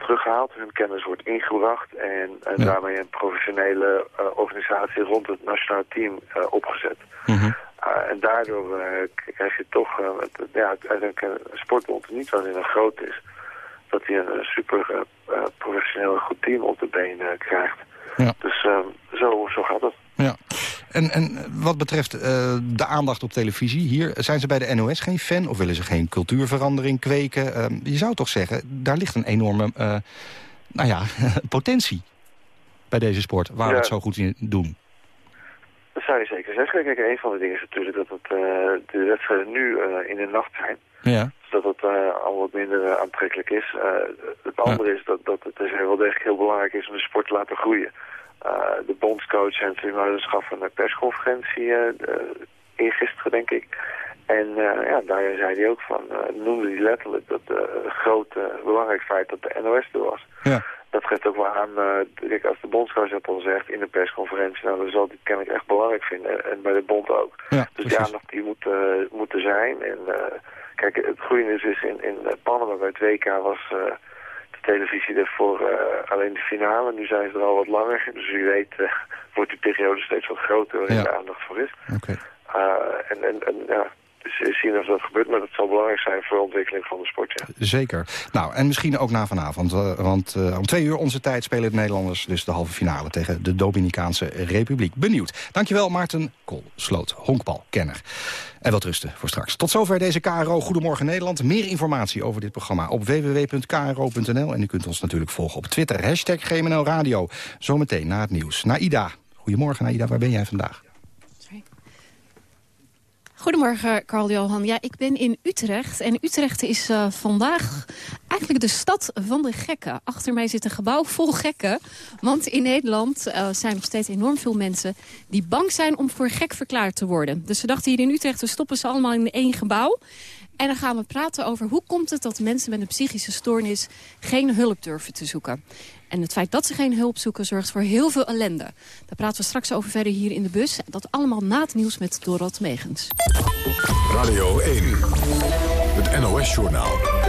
teruggehaald. Hun kennis wordt ingebracht en, en ja. daarmee een professionele uh, organisatie rond het nationale team uh, opgezet. Mm -hmm. uh, en daardoor krijg je toch het, ja, uiteindelijk een sportbond die niet alleen een groot is, dat hij een super professioneel goed team op de been krijgt. Ja. Dus zo, zo gaat het. Ja. En, en wat betreft uh, de aandacht op televisie hier... zijn ze bij de NOS geen fan of willen ze geen cultuurverandering kweken? Uh, je zou toch zeggen, daar ligt een enorme uh, nou ja, potentie bij deze sport... waar ja. we het zo goed in doen. Dat zou je zeker zeggen. Kijk, een van de dingen is natuurlijk dat het, de wedstrijden nu in de nacht zijn. Ja. Dus dat het allemaal wat minder aantrekkelijk is. het andere ja. is dat, dat het dus wel degelijk heel belangrijk is om de sport te laten groeien. Uh, de bondscoach Anthony Meulens gaf een persconferentie uh, eergisteren, denk ik. En uh, ja, daar zei hij ook van, uh, noemde hij letterlijk dat uh, grote belangrijk feit dat de NOS er was. Ja. Dat geeft ook wel aan, uh, als de bondscoach dat al zegt in de persconferentie, nou, dan zal hij het kennelijk echt belangrijk vinden. En, en bij de bond ook. Ja, dus ja, nog die moet, moeten zijn. En kijk, het goede is, is in, in Panama bij het WK was televisie er voor alleen de finale. Nu zijn ze er al wat langer. Dus wie weet wordt die periode steeds wat groter waarin Ja. de aandacht voor is. Oké. Uh, en, en, en ja, zien of dat gebeurt, maar dat zal belangrijk zijn voor de ontwikkeling van de sport. Ja. Zeker. Nou, en misschien ook na vanavond. eh, want eh, om twee uur onze tijd spelen de Nederlanders... dus de halve finale tegen de Dominicaanse Republiek. Benieuwd. Dankjewel, Maarten Koolsloot, honkbalkenner. En wat rusten voor straks. Tot zover deze KRO Goedemorgen Nederland. Meer informatie over dit programma op www.kro.nl. En u kunt ons natuurlijk volgen op Twitter. Hashtag GMNL Radio. Zometeen na het nieuws. Naida. Goedemorgen, Naida. Waar ben jij vandaag? Goedemorgen, Carl Johan. Ja, ik ben in Utrecht. En Utrecht is uh, vandaag eigenlijk de stad van de gekken. Achter mij zit een gebouw vol gekken. Want in Nederland uh, zijn nog steeds enorm veel mensen... die bang zijn om voor gek verklaard te worden. Dus ze dachten hier in Utrecht, we stoppen ze allemaal in één gebouw. En dan gaan we praten over hoe komt het dat mensen met een psychische stoornis... geen hulp durven te zoeken. En het feit dat ze geen hulp zoeken zorgt voor heel veel ellende. Daar praten we straks over verder hier in de bus. Dat allemaal na het nieuws met Dorot Megens. Radio 1, het NOS-journaal.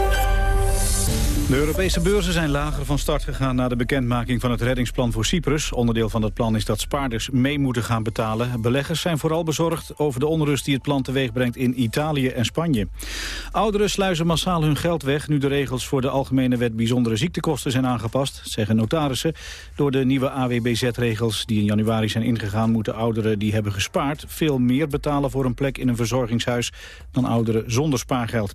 De Europese beurzen zijn lager van start gegaan na de bekendmaking van het reddingsplan voor Cyprus. Onderdeel van dat plan is dat spaarders mee moeten gaan betalen. Beleggers zijn vooral bezorgd over de onrust die het plan teweeg brengt in Italië en Spanje. Ouderen sluizen massaal hun geld weg nu de regels voor de Algemene Wet Bijzondere Ziektekosten zijn aangepast, zeggen notarissen. Door de nieuwe AWBZ-regels die in januari zijn ingegaan moeten ouderen die hebben gespaard veel meer betalen voor een plek in een verzorgingshuis dan ouderen zonder spaargeld.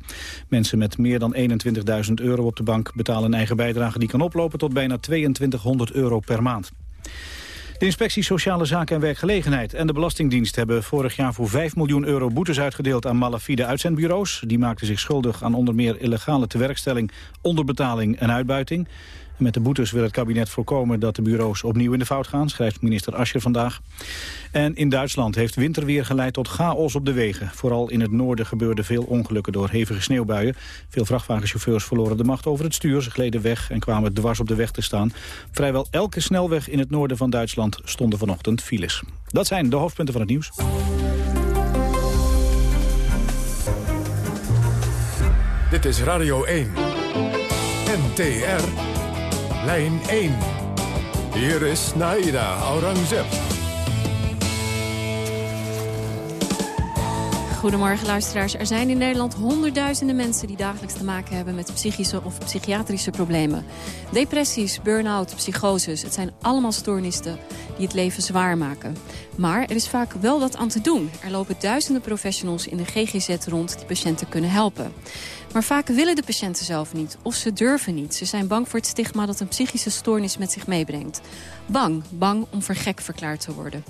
Mensen met meer dan 21.000 euro op de bank betalen een eigen bijdrage die kan oplopen tot bijna 2200 euro per maand. De inspectie Sociale Zaken en Werkgelegenheid en de Belastingdienst hebben vorig jaar voor 5 miljoen euro boetes uitgedeeld aan malafide uitzendbureaus. Die maakten zich schuldig aan onder meer illegale tewerkstelling, onderbetaling en uitbuiting. Met de boetes wil het kabinet voorkomen dat de bureaus opnieuw in de fout gaan, schrijft minister Ascher vandaag. En in Duitsland heeft winterweer geleid tot chaos op de wegen. Vooral in het noorden gebeurden veel ongelukken door hevige sneeuwbuien. Veel vrachtwagenchauffeurs verloren de macht over het stuur. Ze gleden weg en kwamen dwars op de weg te staan. Vrijwel elke snelweg in het noorden van Duitsland stonden vanochtend files. Dat zijn de hoofdpunten van het nieuws. Dit is Radio 1. NTR. Lijn 1. Hier is Naida Aurangzeb. Goedemorgen luisteraars. Er zijn in Nederland honderdduizenden mensen die dagelijks te maken hebben met psychische of psychiatrische problemen. Depressies, burn-out, psychoses, het zijn allemaal stoornissen die het leven zwaar maken. Maar er is vaak wel wat aan te doen. Er lopen duizenden professionals in de GGZ rond die patiënten kunnen helpen. Maar vaak willen de patiënten zelf niet, of ze durven niet. Ze zijn bang voor het stigma dat een psychische stoornis met zich meebrengt. Bang, bang om voor gek verklaard te worden.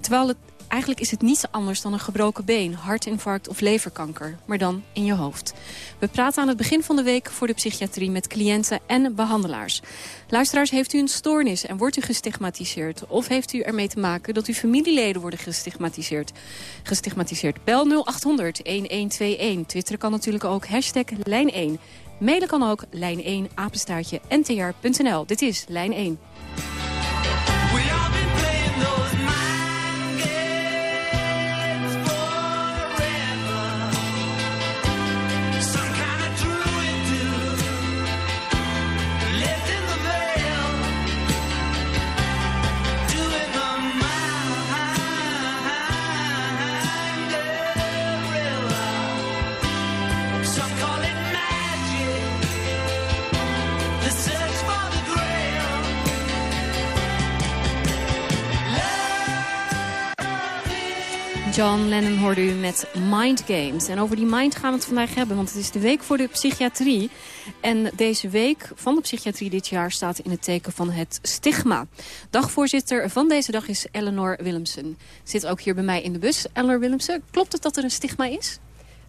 Terwijl het Eigenlijk is het niets anders dan een gebroken been, hartinfarct of leverkanker. Maar dan in je hoofd. We praten aan het begin van de week voor de psychiatrie met cliënten en behandelaars. Luisteraars, heeft u een stoornis en wordt u gestigmatiseerd? Of heeft u ermee te maken dat uw familieleden worden gestigmatiseerd? Gestigmatiseerd. Bel 0800 1121. Twitter kan natuurlijk ook. Hashtag lijn 1. Mailen kan ook lijn 1 apenstaartje ntr.nl. Dit is lijn 1. John Lennon hoorde u met Mind Games. En over die mind gaan we het vandaag hebben, want het is de week voor de psychiatrie. En deze week van de psychiatrie dit jaar staat in het teken van het stigma. Dagvoorzitter van deze dag is Eleanor Willemsen. Zit ook hier bij mij in de bus. Eleanor Willemsen, klopt het dat er een stigma is?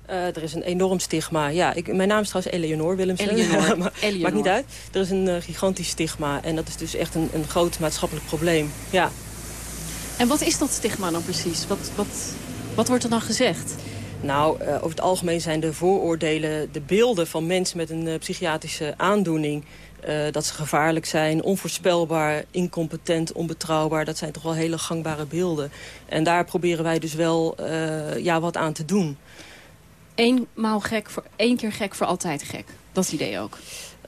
Uh, er is een enorm stigma. Ja, ik, mijn naam is trouwens Eleonore Willemsen. Maar, Eleonore. Maakt niet uit. Er is een uh, gigantisch stigma. En dat is dus echt een, een groot maatschappelijk probleem. Ja. En wat is dat stigma dan precies? Wat, wat, wat wordt er dan gezegd? Nou, uh, over het algemeen zijn de vooroordelen, de beelden van mensen met een uh, psychiatrische aandoening... Uh, dat ze gevaarlijk zijn, onvoorspelbaar, incompetent, onbetrouwbaar. Dat zijn toch wel hele gangbare beelden. En daar proberen wij dus wel ja, wat aan te doen. Eenmaal gek, voor, één keer gek voor altijd gek. Dat is het idee ook.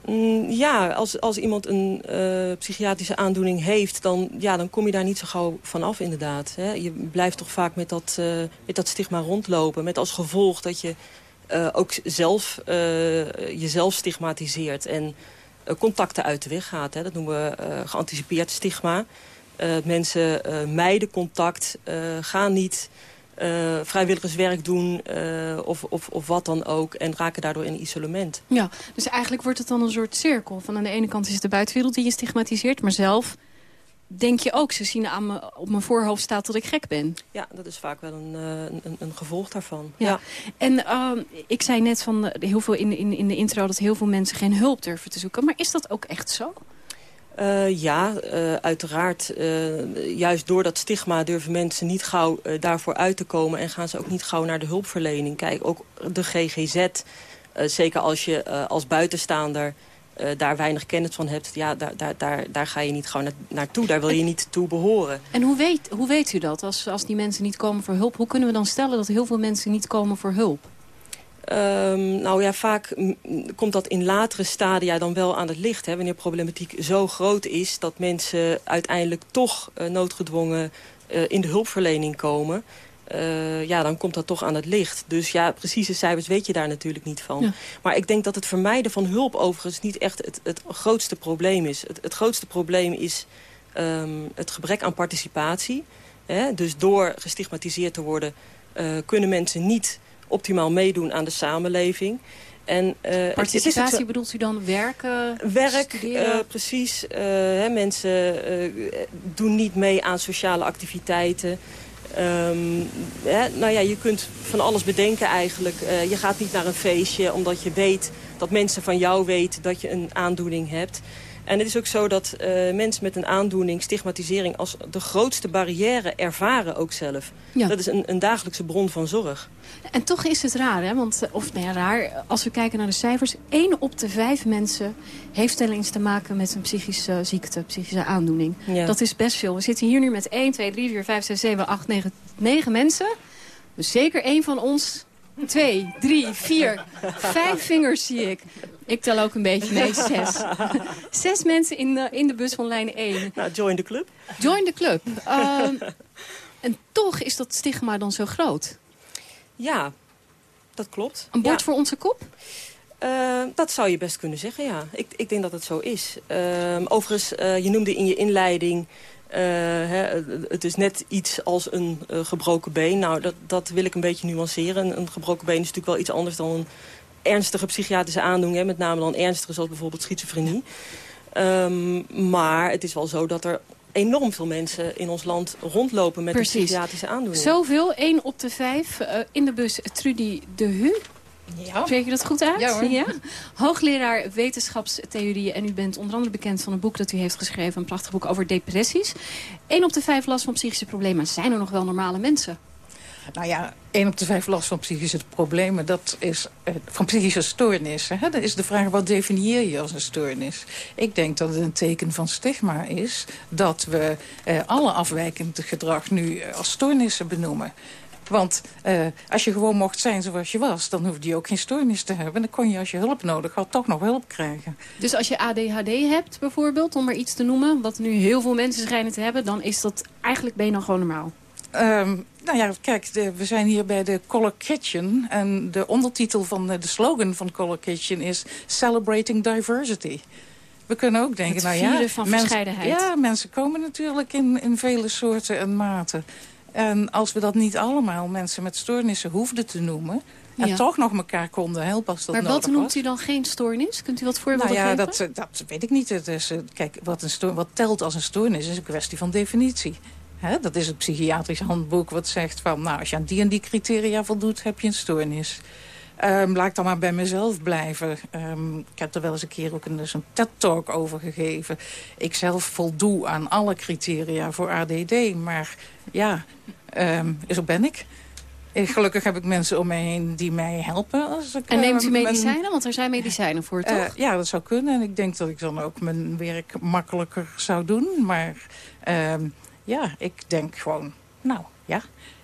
Mm, ja, als, als iemand een uh, psychiatrische aandoening heeft... Dan, ja, dan kom je daar niet zo gauw vanaf inderdaad. Hè. Je blijft toch vaak met dat, uh, met dat stigma rondlopen. Met als gevolg dat je uh, ook zelf jezelf stigmatiseert... en contacten uit de weg gaat. Hè. Dat noemen we geanticipeerd stigma. mensen mijden contact, gaan niet uh, vrijwilligerswerk doen uh, of, of, of wat dan ook. En raken daardoor in isolement. Ja, dus eigenlijk wordt het dan een soort cirkel. Van aan de ene kant is het de buitenwereld die je stigmatiseert. Maar zelf denk je ook, ze zien aan me, op mijn voorhoofd staat dat ik gek ben. Ja, dat is vaak wel een, een, een gevolg daarvan. Ja. ja. En uh, ik zei net van heel veel in, in, in de intro dat heel veel mensen geen hulp durven te zoeken. Maar is dat ook echt zo? Uh, ja, uh, uiteraard. Uh, juist door dat stigma durven mensen niet gauw daarvoor uit te komen... en gaan ze ook niet gauw naar de hulpverlening. Kijk, ook de GGZ, zeker als je als buitenstaander... daar weinig kennis van hebt, ja, daar, daar, daar, daar ga je niet gewoon na naartoe. Daar wil je niet toe behoren. En hoe weet, hoe weet u dat, als, als die mensen niet komen voor hulp? Hoe kunnen we dan stellen dat heel veel mensen niet komen voor hulp? Um, nou ja, vaak komt dat in latere stadia dan wel aan het licht. Hè, wanneer problematiek zo groot is dat mensen uiteindelijk toch uh, noodgedwongen uh, in de hulpverlening komen. Uh, ja, dan komt dat toch aan het licht. Dus ja, precieze cijfers weet je daar natuurlijk niet van. Ja. Maar ik denk dat het vermijden van hulp overigens niet echt het, het grootste probleem is. Het, het grootste probleem is um, het gebrek aan participatie. Hè? Dus door gestigmatiseerd te worden kunnen mensen niet optimaal meedoen aan de samenleving. En, uh, Participatie het bedoelt u dan werken, Werk, uh, precies. Uh, hè, mensen doen niet mee aan sociale activiteiten. Um, hè, nou ja, je kunt van alles bedenken eigenlijk. je gaat niet naar een feestje omdat je weet dat mensen van jou weten dat je een aandoening hebt. En het is ook zo dat uh, mensen met een aandoening, stigmatisering... als de grootste barrière ervaren ook zelf. Ja. Dat is een, een, dagelijkse bron van zorg. En toch is het raar, hè? Want, eh, of nee, raar, als we kijken naar de cijfers... één op de vijf mensen heeft wel eens te maken met een psychische ziekte, psychische aandoening. Ja. Dat is best veel. We zitten hier nu met 1, 2, 3, 4, 5, 6, 7, 8, 9, 9 mensen. Dus zeker één van ons twee, drie, vier, vijf vingers zie ik. Ik tel ook een beetje mee, zes. Zes mensen in de, in de bus van lijn 1. Nou, join the club. Join the club. Um, en toch is dat stigma dan zo groot. Ja, dat klopt. Een bord ja. voor onze kop? Uh, dat zou je best kunnen zeggen, ja. Ik, ik denk dat het zo is. Uh, overigens, uh, je noemde in je inleiding... Hè, het is net iets als een gebroken been. Nou, dat, dat wil ik een beetje nuanceren. Een, een gebroken been is natuurlijk wel iets anders dan een ernstige psychiatrische aandoeningen. Met name dan ernstige, zoals bijvoorbeeld schizofrenie. Um, maar het is wel zo dat er enorm veel mensen in ons land rondlopen met Precies. een psychiatrische aandoening. Zoveel, één op de vijf. Uh, in de bus Trudy de Hu. Ja. Spreek je dat goed uit? Ja, ja? Hoogleraar wetenschapstheorieën. En u bent onder andere bekend van een boek dat u heeft geschreven. Een prachtig boek over depressies. Eén op de vijf last van psychische problemen. Zijn er nog wel normale mensen? Nou ja, één op de vijf last van psychische problemen, dat is eh, van psychische stoornissen. Hè? Dan is de vraag, wat definieer je als een stoornis? Ik denk dat het een teken van stigma is dat we eh, alle afwijkend gedrag nu eh, als stoornissen benoemen. Want uh, als je gewoon mocht zijn zoals je was... dan hoefde je ook geen stoornis te hebben. Dan kon je als je hulp nodig had toch nog hulp krijgen. Dus als je ADHD hebt bijvoorbeeld, om maar iets te noemen... wat nu heel veel mensen schijnen te hebben... dan is dat eigenlijk ben je dan gewoon normaal? Um, nou ja, kijk, de, we zijn hier bij de Color Kitchen. En de ondertitel van de, de slogan van Color Kitchen is... Celebrating Diversity. We kunnen ook denken, nou ja... van mensen, verscheidenheid. Ja, mensen komen natuurlijk in, in vele soorten en maten. En als we dat niet allemaal mensen met stoornissen hoefden te noemen... en Ja. toch nog elkaar konden helpen als dat Maar nodig wat noemt was. u dan geen stoornis? Kunt u wat voorbeelden Nou ja, geven? dat, dat weet ik niet. Het is, eh, kijk, wat, een stoor, wat telt als een stoornis is een kwestie van definitie. Dat is het psychiatrisch handboek wat zegt van... nou, als je aan die en die criteria voldoet, heb je een stoornis. Ehm, laat ik dan maar bij mezelf blijven. Ehm, ik heb er wel eens een keer ook een, dus een TED-talk over gegeven. Ik zelf voldoe aan alle criteria voor ADD. Maar ja, ehm, zo ben ik. Eh, Gelukkig heb ik mensen om mij heen die mij helpen. Als ik, En neemt u mijn- medicijnen? Want er zijn medicijnen voor, toch? Eh, ja, dat zou kunnen. En ik denk dat ik dan ook mijn werk makkelijker zou doen. Maar ja, ik denk gewoon, nou ja.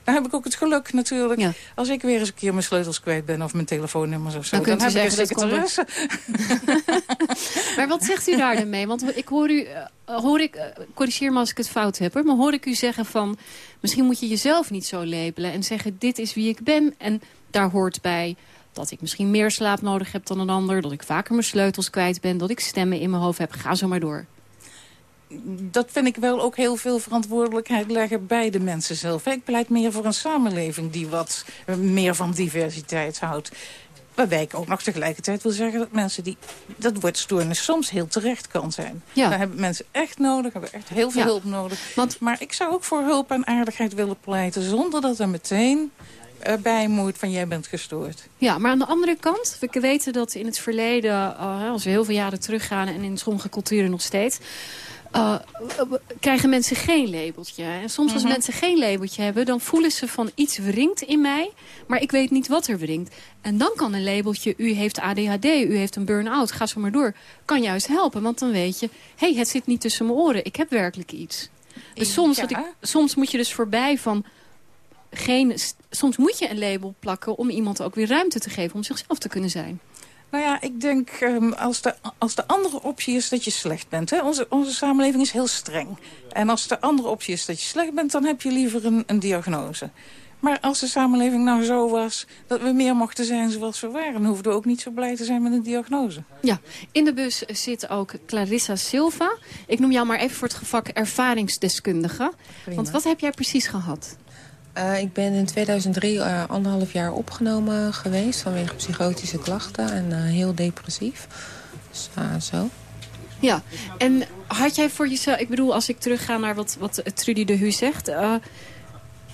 Dan heb ik ook het geluk natuurlijk. Als ik weer eens een keer mijn sleutels kwijt ben of mijn telefoonnummers of zo. Dan u heb ik een secretaresse. Maar wat zegt u daar dan mee? Want ik hoor u, eh, hoor ik, eh, corrigeer me als ik het fout heb, hoor, maar hoor ik u zeggen van, misschien moet je jezelf niet zo labelen en zeggen, dit is wie ik ben. En daar hoort bij dat ik misschien meer slaap nodig heb dan een ander, dat ik vaker mijn sleutels kwijt ben, dat ik stemmen in mijn hoofd heb. Ga zo maar door. Dat vind ik wel ook heel veel verantwoordelijkheid leggen bij de mensen zelf. Ik pleit meer voor een samenleving die wat eh, meer van diversiteit houdt. Waarbij ik ook nog tegelijkertijd wil zeggen dat mensen die... dat woord stoornis soms heel terecht kan zijn. Ja. Daar hebben mensen echt nodig, hebben echt heel veel Ja. hulp nodig. maar ik zou ook voor hulp en aardigheid willen pleiten... zonder dat er meteen eh, bij moet van jij bent gestoord. Ja, maar aan de andere kant, we weten dat in het verleden, eh, als we heel veel jaren teruggaan en in sommige culturen nog steeds, eh, krijgen mensen geen labeltje. En soms als Mhm. mensen geen labeltje hebben, dan voelen ze van iets wringt in mij, maar ik weet niet wat er wringt. En dan kan een labeltje, u heeft ADHD, u heeft een burn-out, ga zo maar door, kan juist helpen. Want dan weet je, hé, hey, het zit niet tussen mijn oren, ik heb werkelijk iets. Dus soms, Ja. ik, soms moet je dus voorbij van geen, soms moet je een label plakken om iemand ook weer ruimte te geven om zichzelf te kunnen zijn. Nou ja, ik denk ehm, als, de, als de andere optie is dat je slecht bent. Hè? Onze, onze samenleving is heel streng. En als de andere optie is dat je slecht bent, dan heb je liever een, een diagnose. Maar als de samenleving nou zo was dat we meer mochten zijn zoals we waren... dan hoefden we ook niet zo blij te zijn met een diagnose. Ja, in de bus zit ook Clarissa Silva. Ik noem jou maar even voor het gevak ervaringsdeskundige. Want wat heb jij precies gehad? Eh, ik ben in 2003 eh, anderhalf jaar opgenomen geweest vanwege psychotische klachten en eh, heel depressief. Dus zo. Ja, en had jij voor jezelf... Ik bedoel, als ik terugga naar wat, wat Trudy de Hu zegt...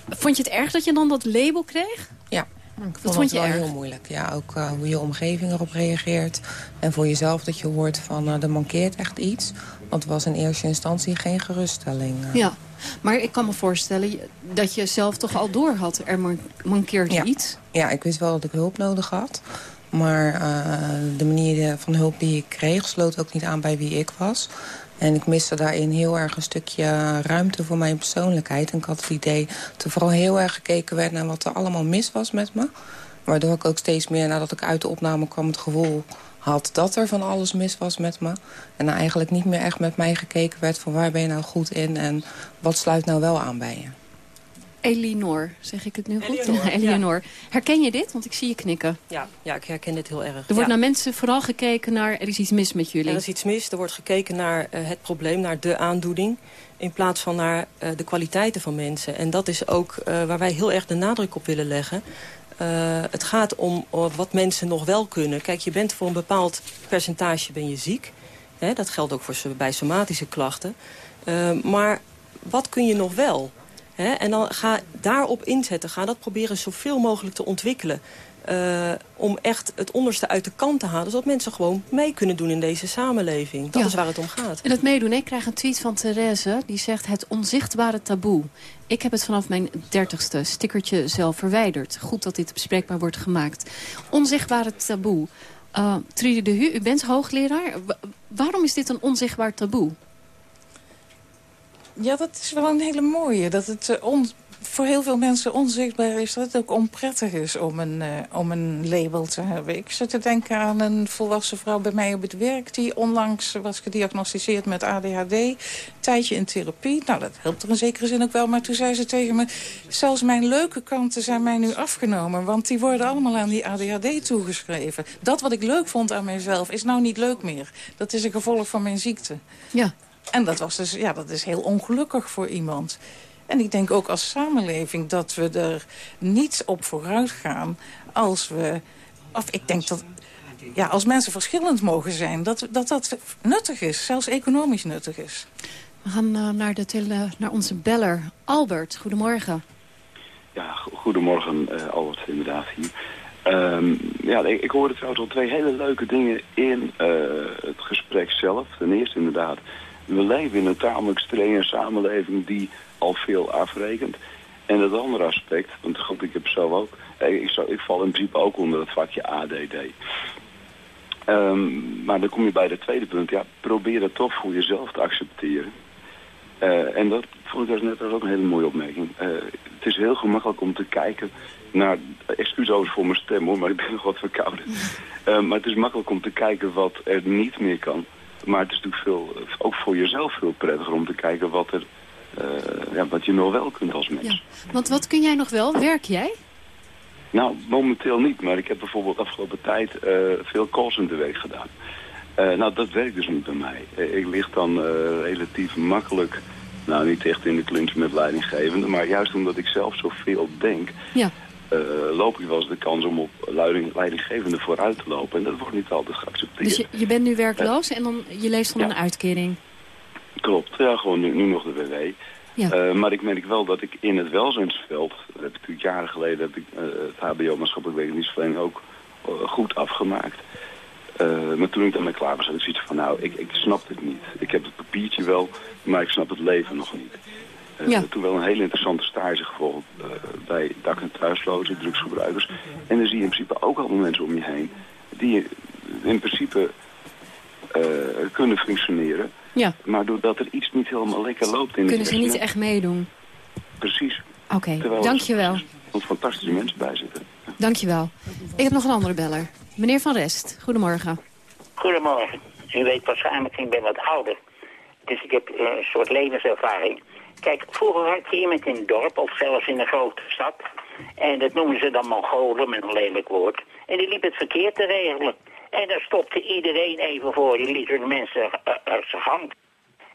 vond je het erg dat je dan dat label kreeg? Ja, ik Wat vond, vond het je wel erg? heel moeilijk. Ja, ook eh, hoe je omgeving erop reageert. En voor jezelf dat je hoort van eh, er mankeert echt iets. Want het was in eerste instantie geen geruststelling. eh. Ja, maar ik kan me voorstellen je- dat je zelf toch al door had. Er man- mankeert Ja. iets. Ja, ik wist wel dat ik hulp nodig had. Maar de manier van hulp die ik kreeg sloot ook niet aan bij wie ik was. En ik miste daarin heel erg een stukje ruimte voor mijn persoonlijkheid. En ik had het idee dat er vooral heel erg gekeken werd naar wat er allemaal mis was met me. Waardoor ik ook steeds meer, nadat ik uit de opname kwam, het gevoel had dat er van alles mis was met me. En eigenlijk niet meer echt met mij gekeken werd van waar ben je nou goed in en wat sluit nou wel aan bij je. Elinor, zeg ik het nu goed? Eleonor. Herken je dit? Want ik zie je knikken. Ja, ja, ik herken dit heel erg. Er wordt naar mensen vooral gekeken naar... er is iets mis met jullie. Er is iets mis, er wordt gekeken naar eh, het probleem, naar de aandoening... in plaats van naar eh, de kwaliteiten van mensen. En dat is ook eh, waar wij heel erg de nadruk op willen leggen. Het gaat om wat mensen nog wel kunnen. Kijk, je bent voor een bepaald percentage ben je ziek. Hè, dat geldt ook voor, bij somatische klachten. Maar wat kun je nog wel? Hè? En dan ga daarop inzetten. Ga dat proberen zoveel mogelijk te ontwikkelen. Eh, om echt het onderste uit de kant te halen. Zodat mensen gewoon mee kunnen doen in deze samenleving. Dat Ja. is waar het om gaat. En het meedoen, ik krijg een tweet van Therese. Die zegt het onzichtbare taboe. Ik heb het vanaf mijn dertigste stickertje zelf verwijderd. Goed dat dit bespreekbaar wordt gemaakt. Onzichtbare taboe. Uh, Trudy de Hu, u bent hoogleraar. Wa- waarom is dit een onzichtbaar taboe? Ja, dat is wel een hele mooie. Dat het eh, voor heel veel mensen onzichtbaar is dat het ook onprettig is om een, eh, om een label te hebben. Ik zit te denken aan een volwassen vrouw bij mij op het werk... die onlangs was gediagnosticeerd met ADHD. Een tijdje in therapie. Nou, dat helpt er in zekere zin ook wel. Maar toen zei ze tegen me... zelfs mijn leuke kanten zijn mij nu afgenomen. Want die worden allemaal aan die ADHD toegeschreven. Dat wat ik leuk vond aan mijzelf is nou niet leuk meer. Dat is een gevolg van mijn ziekte. Ja. En dat, was dus, ja, dat is heel ongelukkig voor iemand. En ik denk ook als samenleving dat we er niet op vooruit gaan als we... Of ik denk dat ja, als mensen verschillend mogen zijn, dat, dat dat nuttig is. Zelfs economisch nuttig is. We gaan eh, naar, de tele, naar onze beller. Albert, goedemorgen. Ja, go- goedemorgen uh, Albert, inderdaad hier. Um, ja, ik, ik hoorde trouwens al twee hele leuke dingen in uh, het gesprek zelf. Ten eerste inderdaad, we leven in een tamelijk strenge samenleving die al veel afrekent. En dat andere aspect, want goed, ik heb zelf ook, eh, ik, zou, ik val in principe ook onder het vakje ADD. Ehm, maar dan kom je bij het tweede punt, ja, probeer dat toch voor jezelf te accepteren. Eh, en dat vond ik net ook een hele mooie opmerking. Eh, het is heel gemakkelijk om te kijken naar, excuus overigens voor mijn stem hoor, maar ik ben nog wat verkouden. Maar het is makkelijk om te kijken wat er niet meer kan. Maar het is natuurlijk veel, ook voor jezelf veel prettiger om te kijken wat, er, eh, ja, wat je nog wel kunt als mens. Ja. Want wat kun jij nog wel? Werk jij? Nou, momenteel niet, maar ik heb bijvoorbeeld afgelopen tijd eh, veel calls in de week gedaan. Eh, nou, dat werkt dus niet bij mij. Ik lig dan relatief makkelijk, nou niet echt in de clinch met leidinggevende, maar juist omdat ik zelf zoveel denk, Ja. Eh, loop ik wel eens de kans om op leiding, leidinggevende vooruit te lopen. En dat wordt niet altijd geaccepteerd. Dus je, je bent nu werkloos en dan, je leeft van een uitkering. Klopt, ja, gewoon nu, nu nog de WW. Ja. Eh, maar ik merk wel dat ik in het welzijnsveld, dat heb ik natuurlijk jaren geleden, heb ik eh, het HBO maatschappelijk werkdienstverlening ook eh, goed afgemaakt. Eh, maar toen ik daarmee klaar was, had ik zoiets van, nou, ik, ik snap dit niet. Ik heb het papiertje wel, maar ik snap het leven nog niet. Ja. Toen wel een hele interessante stage gevolgd eh, bij dak- en thuislozen, drugsgebruikers. En dan zie je in principe ook allemaal mensen om je heen die in principe eh, kunnen functioneren. Ja. Maar doordat er iets niet helemaal lekker loopt in de Kunnen ze niet echt meedoen? Precies. Oké, er dankjewel. soms fantastische mensen bij zitten. Dankjewel. Ik heb nog een andere beller. Meneer Van Rest, goedemorgen. Goedemorgen. U weet waarschijnlijk, ik ben wat ouder. Dus ik heb eh, een soort levenservaring. Kijk, vroeger had je iemand in het dorp of zelfs in een grote stad. En dat noemen ze dan Mongolen met een lelijk woord. En die liep het verkeer te regelen. En dan stopte iedereen even voor. Die liet de mensen uit zijn gang.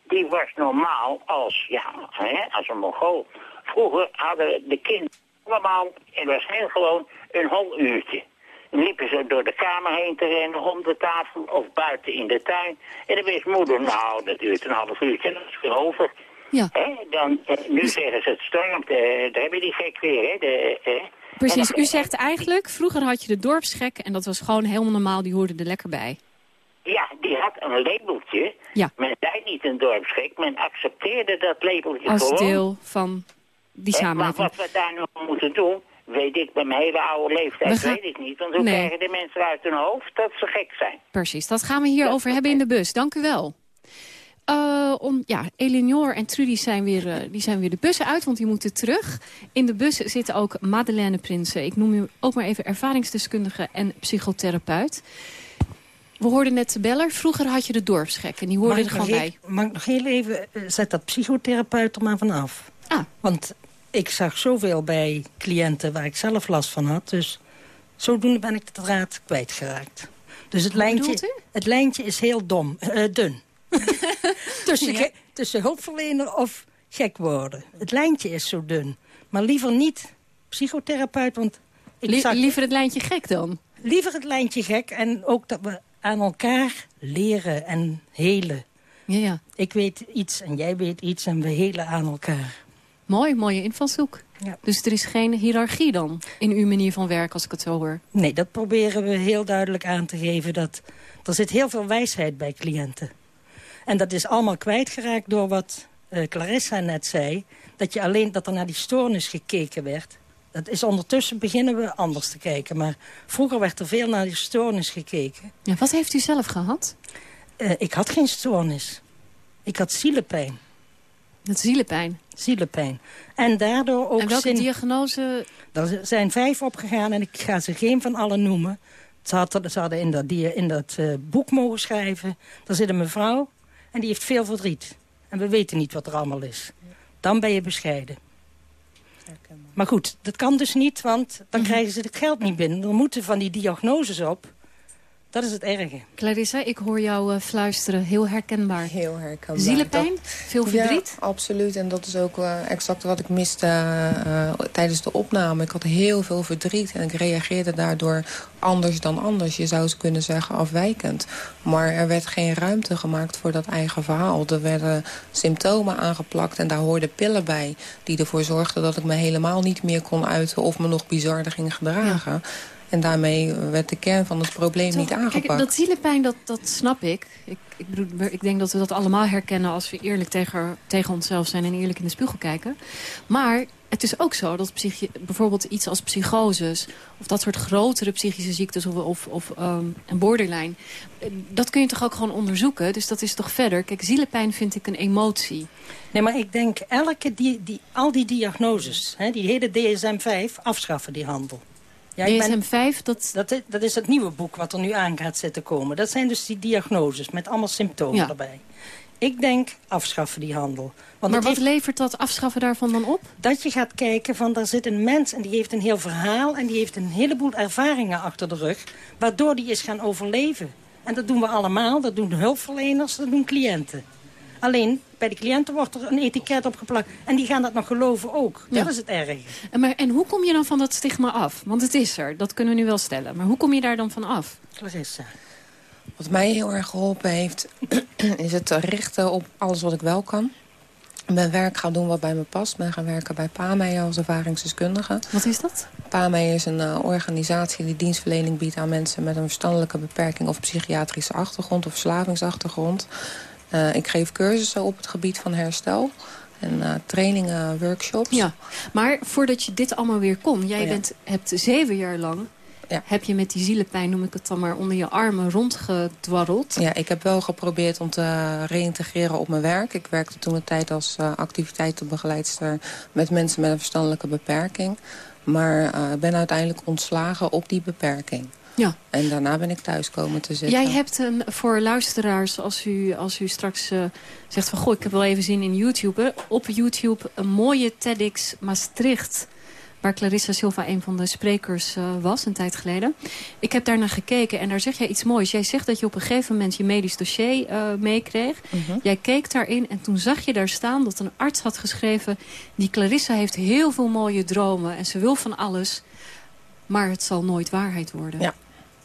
Die was normaal als, ja, hè, als een Mongool. Vroeger hadden de kinderen allemaal, en was heel gewoon, een hol uurtje. Dan liepen ze door de kamer heen te rennen, om de tafel of buiten in de tuin. En dan wist moeder, nou, dat duurt een half uurtje en dat is weer over. Ja. Hè, dan, eh, nu zeggen ze het stormt, eh, daar heb je die gek weer, hè. De, eh, Precies, dan- u zegt eigenlijk, vroeger had je de dorpsgek en dat was gewoon helemaal normaal, die hoorde er lekker bij. Ja, die had een labeltje. Ja. Men zei niet een dorpsgek, men accepteerde dat labeltje Als gewoon. deel van die Hè, maar samenleving. wat we daar nu aan moeten doen, weet ik bij mijn hele oude leeftijd, gaan- weet ik niet. Want hoe Nee. krijgen de mensen uit hun hoofd dat ze gek zijn? Precies, dat gaan we hierover hebben in de bus. Dank u wel. Eh, om, ja, Eleonore en Trudy zijn weer, eh, die zijn weer de bussen uit, want die moeten terug. In de bus zitten ook Madeleine Prinsen. Ik noem u ook maar even ervaringsdeskundige en psychotherapeut. We hoorden net de beller. Vroeger had je de dorpsgek en die hoorde Mag er gewoon bij. Mag ik nog heel even, eh, zet dat psychotherapeut er maar vanaf. Ah. Want ik zag zoveel bij cliënten waar ik zelf last van had. Dus zodoende ben ik de draad kwijtgeraakt. Dus het, Hoe lijntje, het lijntje is heel dom, eh, dun. tussen, hulpverlener of gek worden. Het lijntje is zo dun. Maar liever niet psychotherapeut, want... Ik Lie- zag, liever het lijntje gek dan? Liever het lijntje gek en ook dat we aan elkaar leren en helen. Ja, ja. Ik weet iets en jij weet iets en we helen aan elkaar. Mooi, mooie invalshoek. Dus er is geen hiërarchie dan in uw manier van werken, als ik het zo hoor. Nee, dat proberen we heel duidelijk aan te geven. Dat, er zit heel veel wijsheid bij cliënten. En dat is allemaal kwijtgeraakt door wat eh, Clarissa net zei. Dat, je alleen, dat er naar die stoornis gekeken werd. Dat is ondertussen beginnen we anders te kijken. Maar vroeger werd er veel naar die stoornis gekeken. Ja, wat heeft u zelf gehad? Eh, ik had geen stoornis. Ik had zielepijn. Dat zielepijn? Zielepijn. En daardoor ook... En welke zin- diagnose? Er zijn vijf opgegaan en ik ga ze geen van allen noemen. Ze, had, ze hadden in dat, in dat eh, boek mogen schrijven. Daar zit een mevrouw en die heeft veel verdriet. En we weten niet wat er allemaal is. Dan ben je bescheiden. Maar goed, dat kan dus niet, want dan krijgen ze het geld niet binnen. Er moeten van die diagnoses op. Dat is het erge. Clarissa, ik hoor jou eh, fluisteren. Heel herkenbaar. Heel herkenbaar. Zielepijn? Dat- Veel verdriet? Ja, absoluut. En dat is ook eh, exact wat ik miste eh, tijdens de opname. Ik had heel veel verdriet en ik reageerde daardoor anders dan anders. Je zou eens kunnen zeggen afwijkend. Maar er werd geen ruimte gemaakt voor dat eigen verhaal. Er werden symptomen aangeplakt en daar hoorden pillen bij... die ervoor zorgden dat ik me helemaal niet meer kon uiten... of me nog bizarder ging gedragen. En daarmee werd de kern van het probleem niet aangepakt. Kijk, dat zielepijn, dat, dat snap ik. Ik, ik, bedoel, ik denk dat we dat allemaal herkennen als we eerlijk tegen, tegen onszelf zijn en eerlijk in de spiegel kijken. Maar het is ook zo dat psychi- bijvoorbeeld iets als psychoses... of dat soort grotere psychische ziektes of, of, of ehm, een borderline... eh, dat kun je toch ook gewoon onderzoeken? Dus dat is toch verder? Kijk, zielepijn vind ik een emotie. Nee, maar ik denk elke die, die, al die diagnoses, hè, die hele DSM-5, afschaffen die handel. Ben- DSM-5, dat... Dat, is, dat is het nieuwe boek wat er nu aan gaat zitten komen. Dat zijn dus die diagnoses met allemaal symptomen Ja. erbij. Ik denk afschaffen die handel. Want maar wat heeft- levert dat afschaffen daarvan dan op? dat je gaat kijken van daar zit een mens en die heeft een heel verhaal... en die heeft een heleboel ervaringen achter de rug... waardoor die is gaan overleven. En dat doen we allemaal, dat doen hulpverleners, dat doen cliënten. Alleen, bij de cliënten wordt er een etiket opgeplakt. En die gaan dat nog geloven ook. Ja. Dat is het erge. En, maar, en hoe kom je dan van dat stigma af? Want het is er, dat kunnen we nu wel stellen. Maar hoe kom je daar dan van af? Clarissa. Wat mij heel erg geholpen heeft, is het richten op alles wat ik wel kan. Ben werk gaan doen wat bij me past. Ik ben gaan werken bij PAME als ervaringsdeskundige. Wat is dat? PAME is een eh, organisatie die dienstverlening biedt aan mensen... met een verstandelijke beperking of psychiatrische achtergrond of verslavingsachtergrond. Eh, ik geef cursussen op het gebied van herstel. En eh, trainingen, workshops. Ja, maar voordat je dit allemaal weer kon... jij Ja. bent, hebt zeven jaar lang... heb je met die zielenpijn, noem ik het dan maar... onder je armen rondgedwarreld. Ja, ik heb wel geprobeerd om te reïntegreren op mijn werk. Ik werkte toen een tijd als eh, activiteitenbegeleidster met mensen met een verstandelijke beperking. Maar ben uiteindelijk ontslagen op die beperking. Ja. En daarna ben ik thuis komen te zitten. Jij hebt een, voor luisteraars, als u, als u straks eh, zegt van... goh, ik heb wel even zin in YouTube... hè, op YouTube een mooie TEDx Maastricht... waar Clarissa Silva een van de sprekers eh, was, een tijd geleden. Ik heb daarnaar gekeken en daar zeg jij iets moois. Jij zegt dat je op een gegeven moment je medisch dossier eh, meekreeg. Mhm. Jij keek daarin en toen zag je daar staan dat een arts had geschreven... die Clarissa heeft heel veel mooie dromen en ze wil van alles... maar het zal nooit waarheid worden. Ja,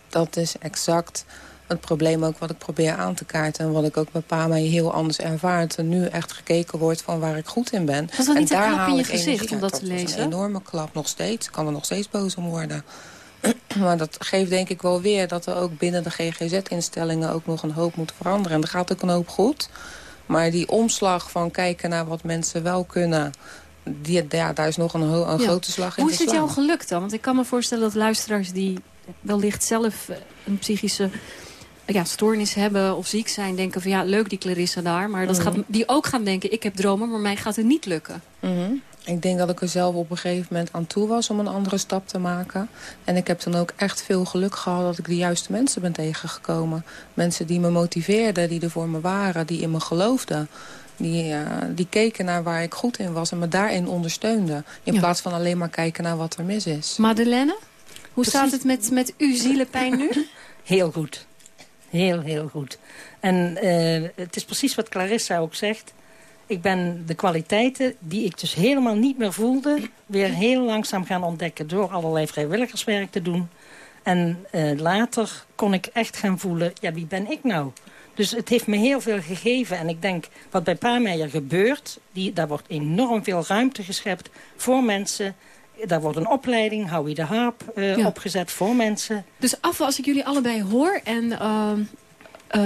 dat is exact het probleem ook wat ik probeer aan te kaarten. En wat ik ook bij PAMA heel anders ervaart. En nu echt gekeken wordt van waar ik goed in ben. Was dat en niet een daar klap in je gezicht om dat te lezen? een enorme klap, nog steeds. Ik kan er nog steeds boos om worden. maar dat geeft denk ik wel weer dat er ook binnen de GGZ-instellingen... ook nog een hoop moet veranderen. En er gaat ook een hoop goed. Maar die omslag van kijken naar wat mensen wel kunnen... Die, ja, daar is nog een, ho- een Ja. grote slag in Hoe is het jou gelukt dan? Want ik kan me voorstellen dat luisteraars die wellicht zelf eh, een psychische ja, stoornis hebben of ziek zijn... denken van ja, leuk die Clarissa daar. Maar dat Mhm. gaat, die ook gaan denken, ik heb dromen, maar mij gaat het niet lukken. Mhm. Ik denk dat ik er zelf op een gegeven moment aan toe was om een andere stap te maken. En ik heb dan ook echt veel geluk gehad dat ik de juiste mensen ben tegengekomen. Mensen die me motiveerden, die er voor me waren, die in me geloofden. Die, eh, die keken naar waar ik goed in was en me daarin ondersteunden. In Ja. plaats van alleen maar kijken naar wat er mis is. Madeleine, hoe staat het met, met uw zielenpijn nu? Heel goed. Heel, heel goed. En eh, het is precies wat Clarissa ook zegt. Ik ben de kwaliteiten die ik dus helemaal niet meer voelde... weer heel langzaam gaan ontdekken door allerlei vrijwilligerswerk te doen. En eh, later kon ik echt gaan voelen, ja, wie ben ik nou? Dus het heeft me heel veel gegeven. En ik denk, wat bij Paarmeijer gebeurt... Die, daar wordt enorm veel ruimte geschept voor mensen... Daar wordt een opleiding, Howie de Harp, eh, Ja. opgezet voor mensen. Dus af als ik jullie allebei hoor en...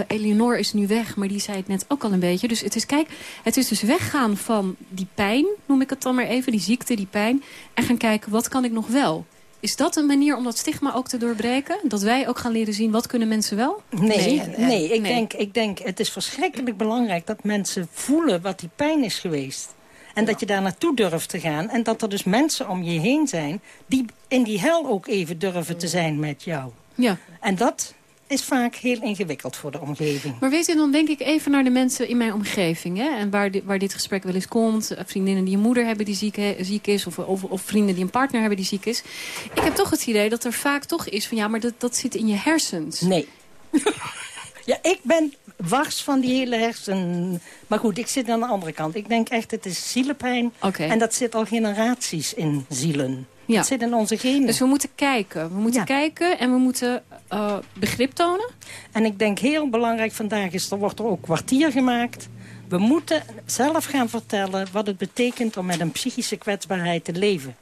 Eleonore is nu weg, maar die zei het net ook al een beetje. Dus het is, kijk, het is dus weggaan van die pijn, noem ik het dan maar even. Die ziekte, die pijn. En gaan kijken, wat kan ik nog wel? Is dat een manier om dat stigma ook te doorbreken? Dat wij ook gaan leren zien, wat kunnen mensen wel? Nee, nee, ik, Denk, ik denk het is verschrikkelijk belangrijk dat mensen voelen wat die pijn is geweest. En dat je daar naartoe durft te gaan. En dat er dus mensen om je heen zijn die in die hel ook even durven te zijn met jou. Ja. En dat is vaak heel ingewikkeld voor de omgeving. Maar weet je, dan denk ik even naar de mensen in mijn omgeving. Hè? En waar, di- waar dit gesprek wel eens komt. Eh, Vriendinnen die een moeder hebben die ziek, he- ziek is. Of, of, of vrienden die een partner hebben die ziek is. Ik heb toch het idee dat er vaak toch is van... ja, maar dat, dat zit in je hersens. Nee. Ja, ik ben wars van die hele hersen... Maar goed, ik zit aan de andere kant. Ik denk echt, het is zielenpijn. En dat zit al generaties in zielen. Ja. Het zit in onze genen. Dus we moeten kijken. We moeten kijken en we moeten eh, begrip tonen. En ik denk heel belangrijk vandaag is, er wordt er ook kwartier gemaakt. We moeten zelf gaan vertellen wat het betekent om met een psychische kwetsbaarheid te leven.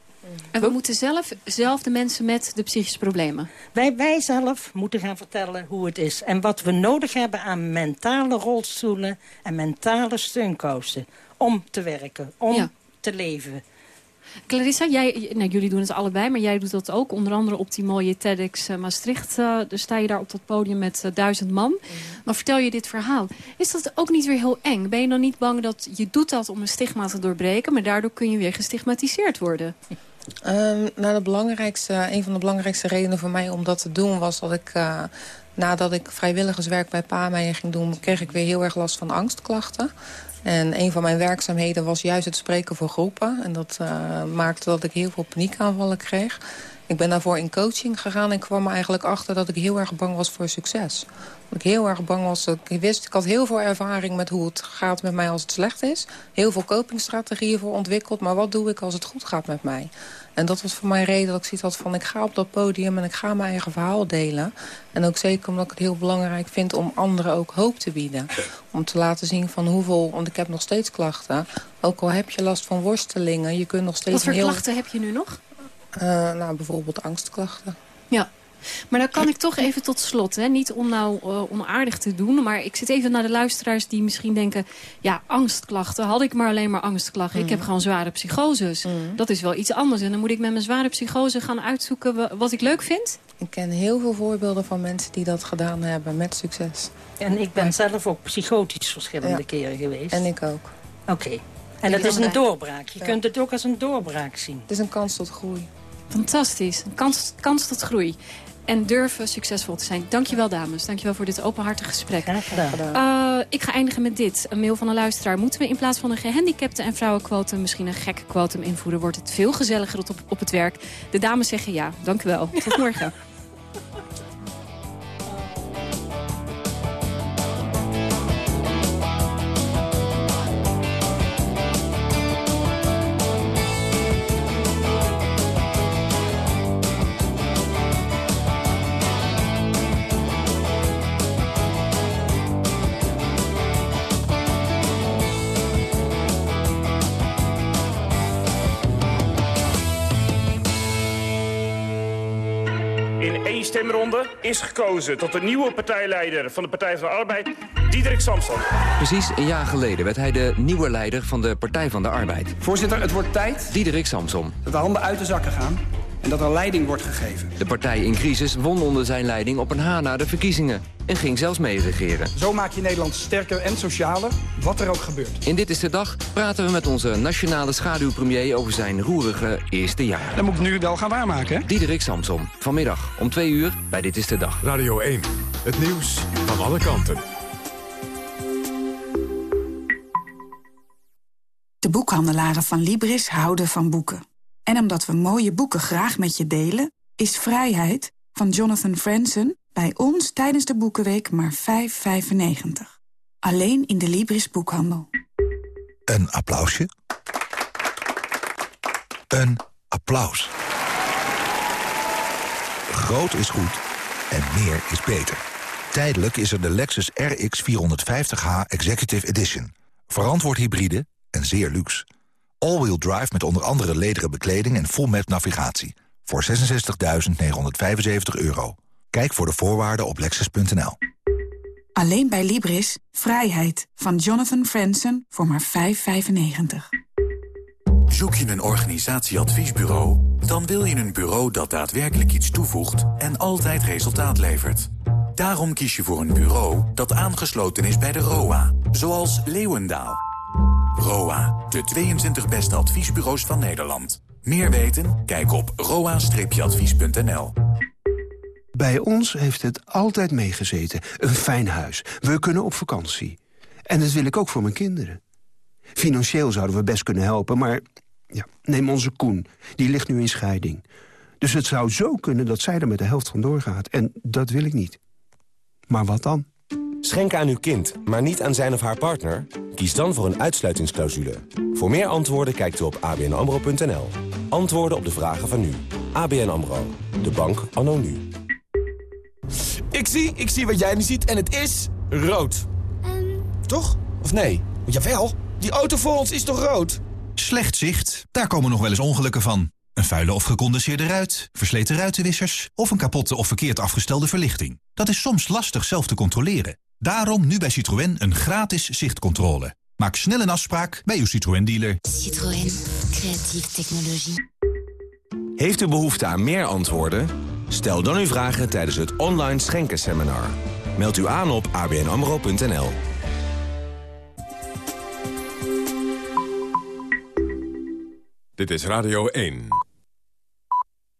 En we moeten zelf, zelf de mensen met de psychische problemen. Wij, wij zelf moeten gaan vertellen hoe het is. En wat we nodig hebben aan mentale rolstoelen en mentale steunkousen. Om te werken, om Ja. te leven. Clarissa, jij, nou, jullie doen het allebei, maar jij doet dat ook. Onder andere op die mooie TEDx eh, Maastricht. Uh, dus sta je daar op dat podium met uh, duizend man. Maar vertel je dit verhaal. Is dat ook niet weer heel eng? Ben je dan niet bang dat je doet dat om een stigma te doorbreken... maar daardoor kun je weer gestigmatiseerd worden? Um, nou, de belangrijkste, een van de belangrijkste redenen voor mij om dat te doen... was dat ik, uh, nadat ik vrijwilligerswerk bij Paameijer ging doen... kreeg ik weer heel erg last van angstklachten. En een van mijn werkzaamheden was juist het spreken voor groepen. En dat uh, maakte dat ik heel veel paniekaanvallen kreeg. Ik ben daarvoor in coaching gegaan en kwam er eigenlijk achter dat ik heel erg bang was voor succes. Dat ik heel erg bang was. Ik wist, ik had heel veel ervaring met hoe het gaat met mij als het slecht is. Heel veel copingstrategieën voor ontwikkeld. Maar wat doe ik als het goed gaat met mij? En dat was voor mij reden dat ik zoiets had van... ik ga op dat podium en ik ga mijn eigen verhaal delen. En ook zeker omdat ik het heel belangrijk vind om anderen ook hoop te bieden. Om te laten zien van hoeveel... want ik heb nog steeds klachten. Ook al heb je last van worstelingen, je kunt nog steeds... Wat voor heel... klachten heb je nu nog? Uh, nou, bijvoorbeeld angstklachten. Maar dan kan ik toch even tot slot, hè, niet om nou uh, onaardig te doen... maar ik zit even naar de luisteraars die misschien denken... ja, angstklachten, had ik maar alleen maar angstklachten. Mm. Ik heb gewoon zware psychoses. Mm. Dat is wel iets anders. En dan moet ik met mijn zware psychose gaan uitzoeken wat ik leuk vind? Ik ken heel veel voorbeelden van mensen die dat gedaan hebben met succes. En ik ben ja. zelf ook psychotisch verschillende ja. keren geweest. En ik ook. Oké. Okay. En dat is een doorbraak. Je ja. kunt het ook als een doorbraak zien. Het is een kans tot groei. Fantastisch. Een kans, kans tot groei. En durven succesvol te zijn. Dankjewel dames. Dankjewel voor dit openhartige gesprek. Graag gedaan. Uh, ik ga eindigen met dit. Een mail van een luisteraar. Moeten we in plaats van een gehandicapte en vrouwenquotum... misschien een gekke quotum invoeren? Wordt het veel gezelliger op, op het werk? De dames zeggen ja. Dank u wel. Tot morgen. is gekozen tot de nieuwe partijleider van de Partij van de Arbeid, Diederik Samson. Precies een jaar geleden werd hij de nieuwe leider van de Partij van de Arbeid. Voorzitter, het wordt tijd... Diederik Samson. Dat de handen uit de zakken gaan en dat er leiding wordt gegeven. De partij in crisis won onder zijn leiding op een haar na de verkiezingen. En ging zelfs meeregeren. Zo maak je Nederland sterker en socialer, wat er ook gebeurt. In Dit is de Dag praten we met onze nationale schaduwpremier... over zijn roerige eerste jaar. Dat moet ik nu wel gaan waarmaken, hè? Diederik Samson, vanmiddag om twee uur bij Dit is de Dag. Radio 1, het nieuws van alle kanten. De boekhandelaren van Libris houden van boeken. En omdat we mooie boeken graag met je delen... is Vrijheid van Jonathan Franzen bij ons tijdens de Boekenweek maar 5,95. Alleen in de Libris boekhandel. Een applausje. Een applaus. Groot is goed en meer is beter. Tijdelijk is er de Lexus RX 450h Executive Edition. Verantwoord hybride en zeer luxe. All-wheel drive met onder andere lederen bekleding en full map navigatie. Voor 66.975 euro. Kijk voor de voorwaarden op Lexus.nl. Alleen bij Libris, Vrijheid van Jonathan Franzen voor maar 5,95. Zoek je een organisatieadviesbureau? Dan wil je een bureau dat daadwerkelijk iets toevoegt en altijd resultaat levert. Daarom kies je voor een bureau dat aangesloten is bij de ROA, zoals Leeuwendaal. ROA, de 22 beste adviesbureaus van Nederland. Meer weten? Kijk op roa-advies.nl. Bij ons heeft het altijd meegezeten. Een fijn huis. We kunnen op vakantie. En dat wil ik ook voor mijn kinderen. Financieel zouden we best kunnen helpen, maar... Ja, neem onze Koen. Die ligt nu in scheiding. Dus het zou zo kunnen dat zij er met de helft van doorgaat. En dat wil ik niet. Maar wat dan? Schenken aan uw kind, maar niet aan zijn of haar partner? Kies dan voor een uitsluitingsclausule. Voor meer antwoorden kijkt u op abnamro.nl. Antwoorden op de vragen van nu. ABN AMRO. De bank anno nu. Ik zie, ik zie wat jij nu ziet en het is rood. Toch? Of nee? Jawel, die auto voor ons is toch rood? Slecht zicht, daar komen nog wel eens ongelukken van. Een vuile of gecondenseerde ruit, versleten ruitenwissers... of een kapotte of verkeerd afgestelde verlichting. Dat is soms lastig zelf te controleren. Daarom nu bij Citroën een gratis zichtcontrole. Maak snel een afspraak bij uw Citroën-dealer. Citroën. Creatieve technologie. Heeft u behoefte aan meer antwoorden? Stel dan uw vragen tijdens het online schenkenseminar. Meld u aan op abnamro.nl. Dit is Radio 1.